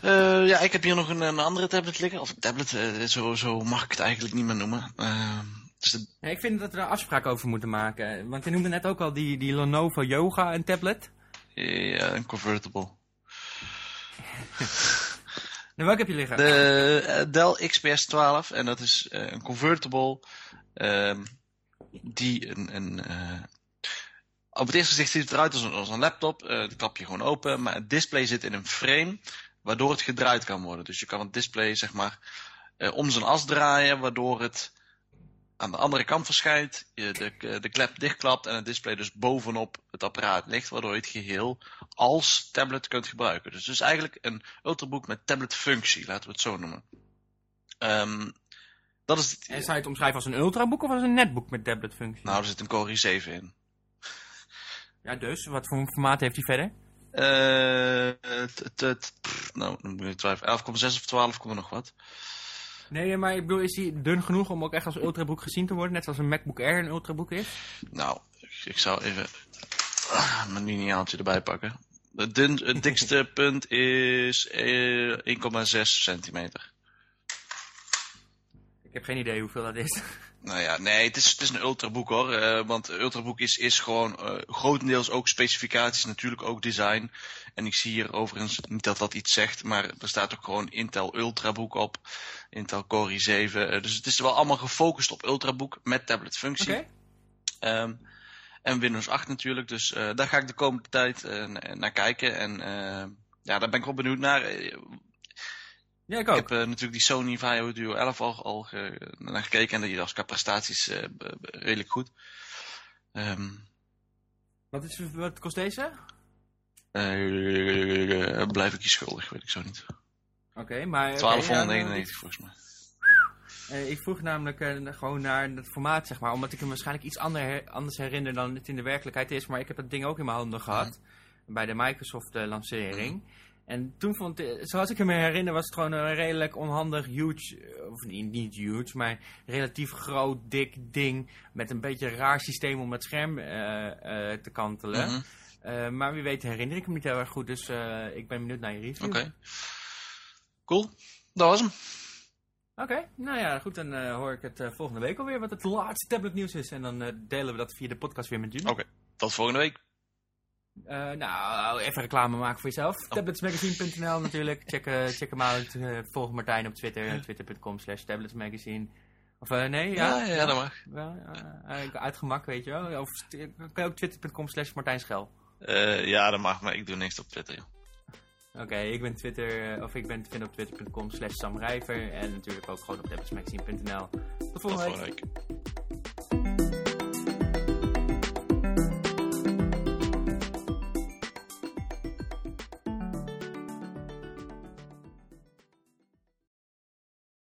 Eh, ja, ik heb hier nog een, een andere tablet liggen. Of een tablet, eh, zo, zo mag ik het eigenlijk niet meer noemen. De Ja, ik vind dat we daar afspraak over moeten maken. Want je noemde net ook al die, die Lenovo Yoga, een tablet. Ja, een convertible. *laughs* Nou, welke heb je liggen? De eh, Dell XPS 12. En dat is eh, een convertible. ehm, die een... een eh, op het eerste gezicht ziet het eruit als een, als een laptop. Dat klap je gewoon open. Maar het display zit in een frame. Waardoor het gedraaid kan worden. Dus je kan het display zeg maar om zijn as draaien. Waardoor het aan de andere kant verschijnt. Je de, de klep dichtklapt. En het display dus bovenop het apparaat ligt. Waardoor je het geheel als tablet kunt gebruiken. Dus het is eigenlijk een ultrabook met tabletfunctie. Laten we het zo noemen. Ehm, dat is het, En zou je het omschrijven als een ultraboek of als een netboek met tabletfunctie? nou, er zit een Core i7 in. Ja, dus. Wat voor formaat heeft hij verder? Eh, pff, nou, dan moet ik twijfelen. 11,6 of 12 komt er nog wat. Nee, maar ik bedoel, is hij dun genoeg om ook echt als ultraboek gezien te worden? Net zoals een MacBook Air een ultraboek is? Nou, ik, ik zou even ah, mijn lineaaltje erbij pakken. Het, dun, het dikste *laughs* punt is eh, 1,6 centimeter. Ik heb geen idee hoeveel dat is. Nou ja, nee, het is, het is een ultraboek hoor. eh, want ultraboek is, is gewoon eh, grotendeels ook specificaties, natuurlijk ook design. En ik zie hier overigens niet dat dat iets zegt, maar er staat ook gewoon Intel Ultrabook op. Intel Core i7. eh, dus het is wel allemaal gefocust op ultrabook met tabletfunctie. Oké. Ehm, en Windows 8 natuurlijk. Dus daar ga ik de komende tijd naar kijken. En ja, daar ben ik wel benieuwd naar. Ja, ik Ik ook. heb eh, natuurlijk die Sony Vaio Duo 11 al, al ge- naar gekeken. En die was qua prestaties eh, redelijk goed. Ehm Wat, is, wat kost deze? eh, blijf ik je schuldig, weet ik zo niet. Oké, maar... oké, 1299 ja, volgens mij. ik vroeg namelijk gewoon naar het formaat, zeg maar. Omdat ik hem waarschijnlijk iets ander, anders herinner dan het in de werkelijkheid is. Maar ik heb het ding ook in mijn handen gehad. Bij de Microsoft eh, lancering. En toen vond ik, zoals ik me herinner, was het gewoon een redelijk onhandig, huge, eh, of niet, niet huge, maar relatief groot, dik ding. Met een beetje een raar systeem om het scherm eh, eh, te kantelen. Mhm. Maar wie weet herinner ik hem niet heel erg goed, dus ik ben benieuwd naar je review. Oké. Cool. Dat was hem. Oké, nou ja, goed, dan hoor ik het volgende week alweer wat het laatste tabletnieuws is. En dan delen we dat via de podcast weer met Jimmy. Oké. Tot volgende week. Eh, nou, even reclame maken voor jezelf. Tabletsmagazine.nl natuurlijk. Check, eh, check hem uit. Eh, volg Martijn op Twitter. Twitter.com slash tabletsmagazine. Of nee, ja? Ja, ja, dat mag. Uitgemak, weet je wel. Of kan je ook twitter.com slash Martijn Schel. Ja, dat mag, maar ik doe niks op Twitter. joh. Oké, ik ben Twitter, of ik ben te vinden op twitter.com slash Sam. En natuurlijk ook gewoon op tabletsmagazine.nl. Tot volgende week.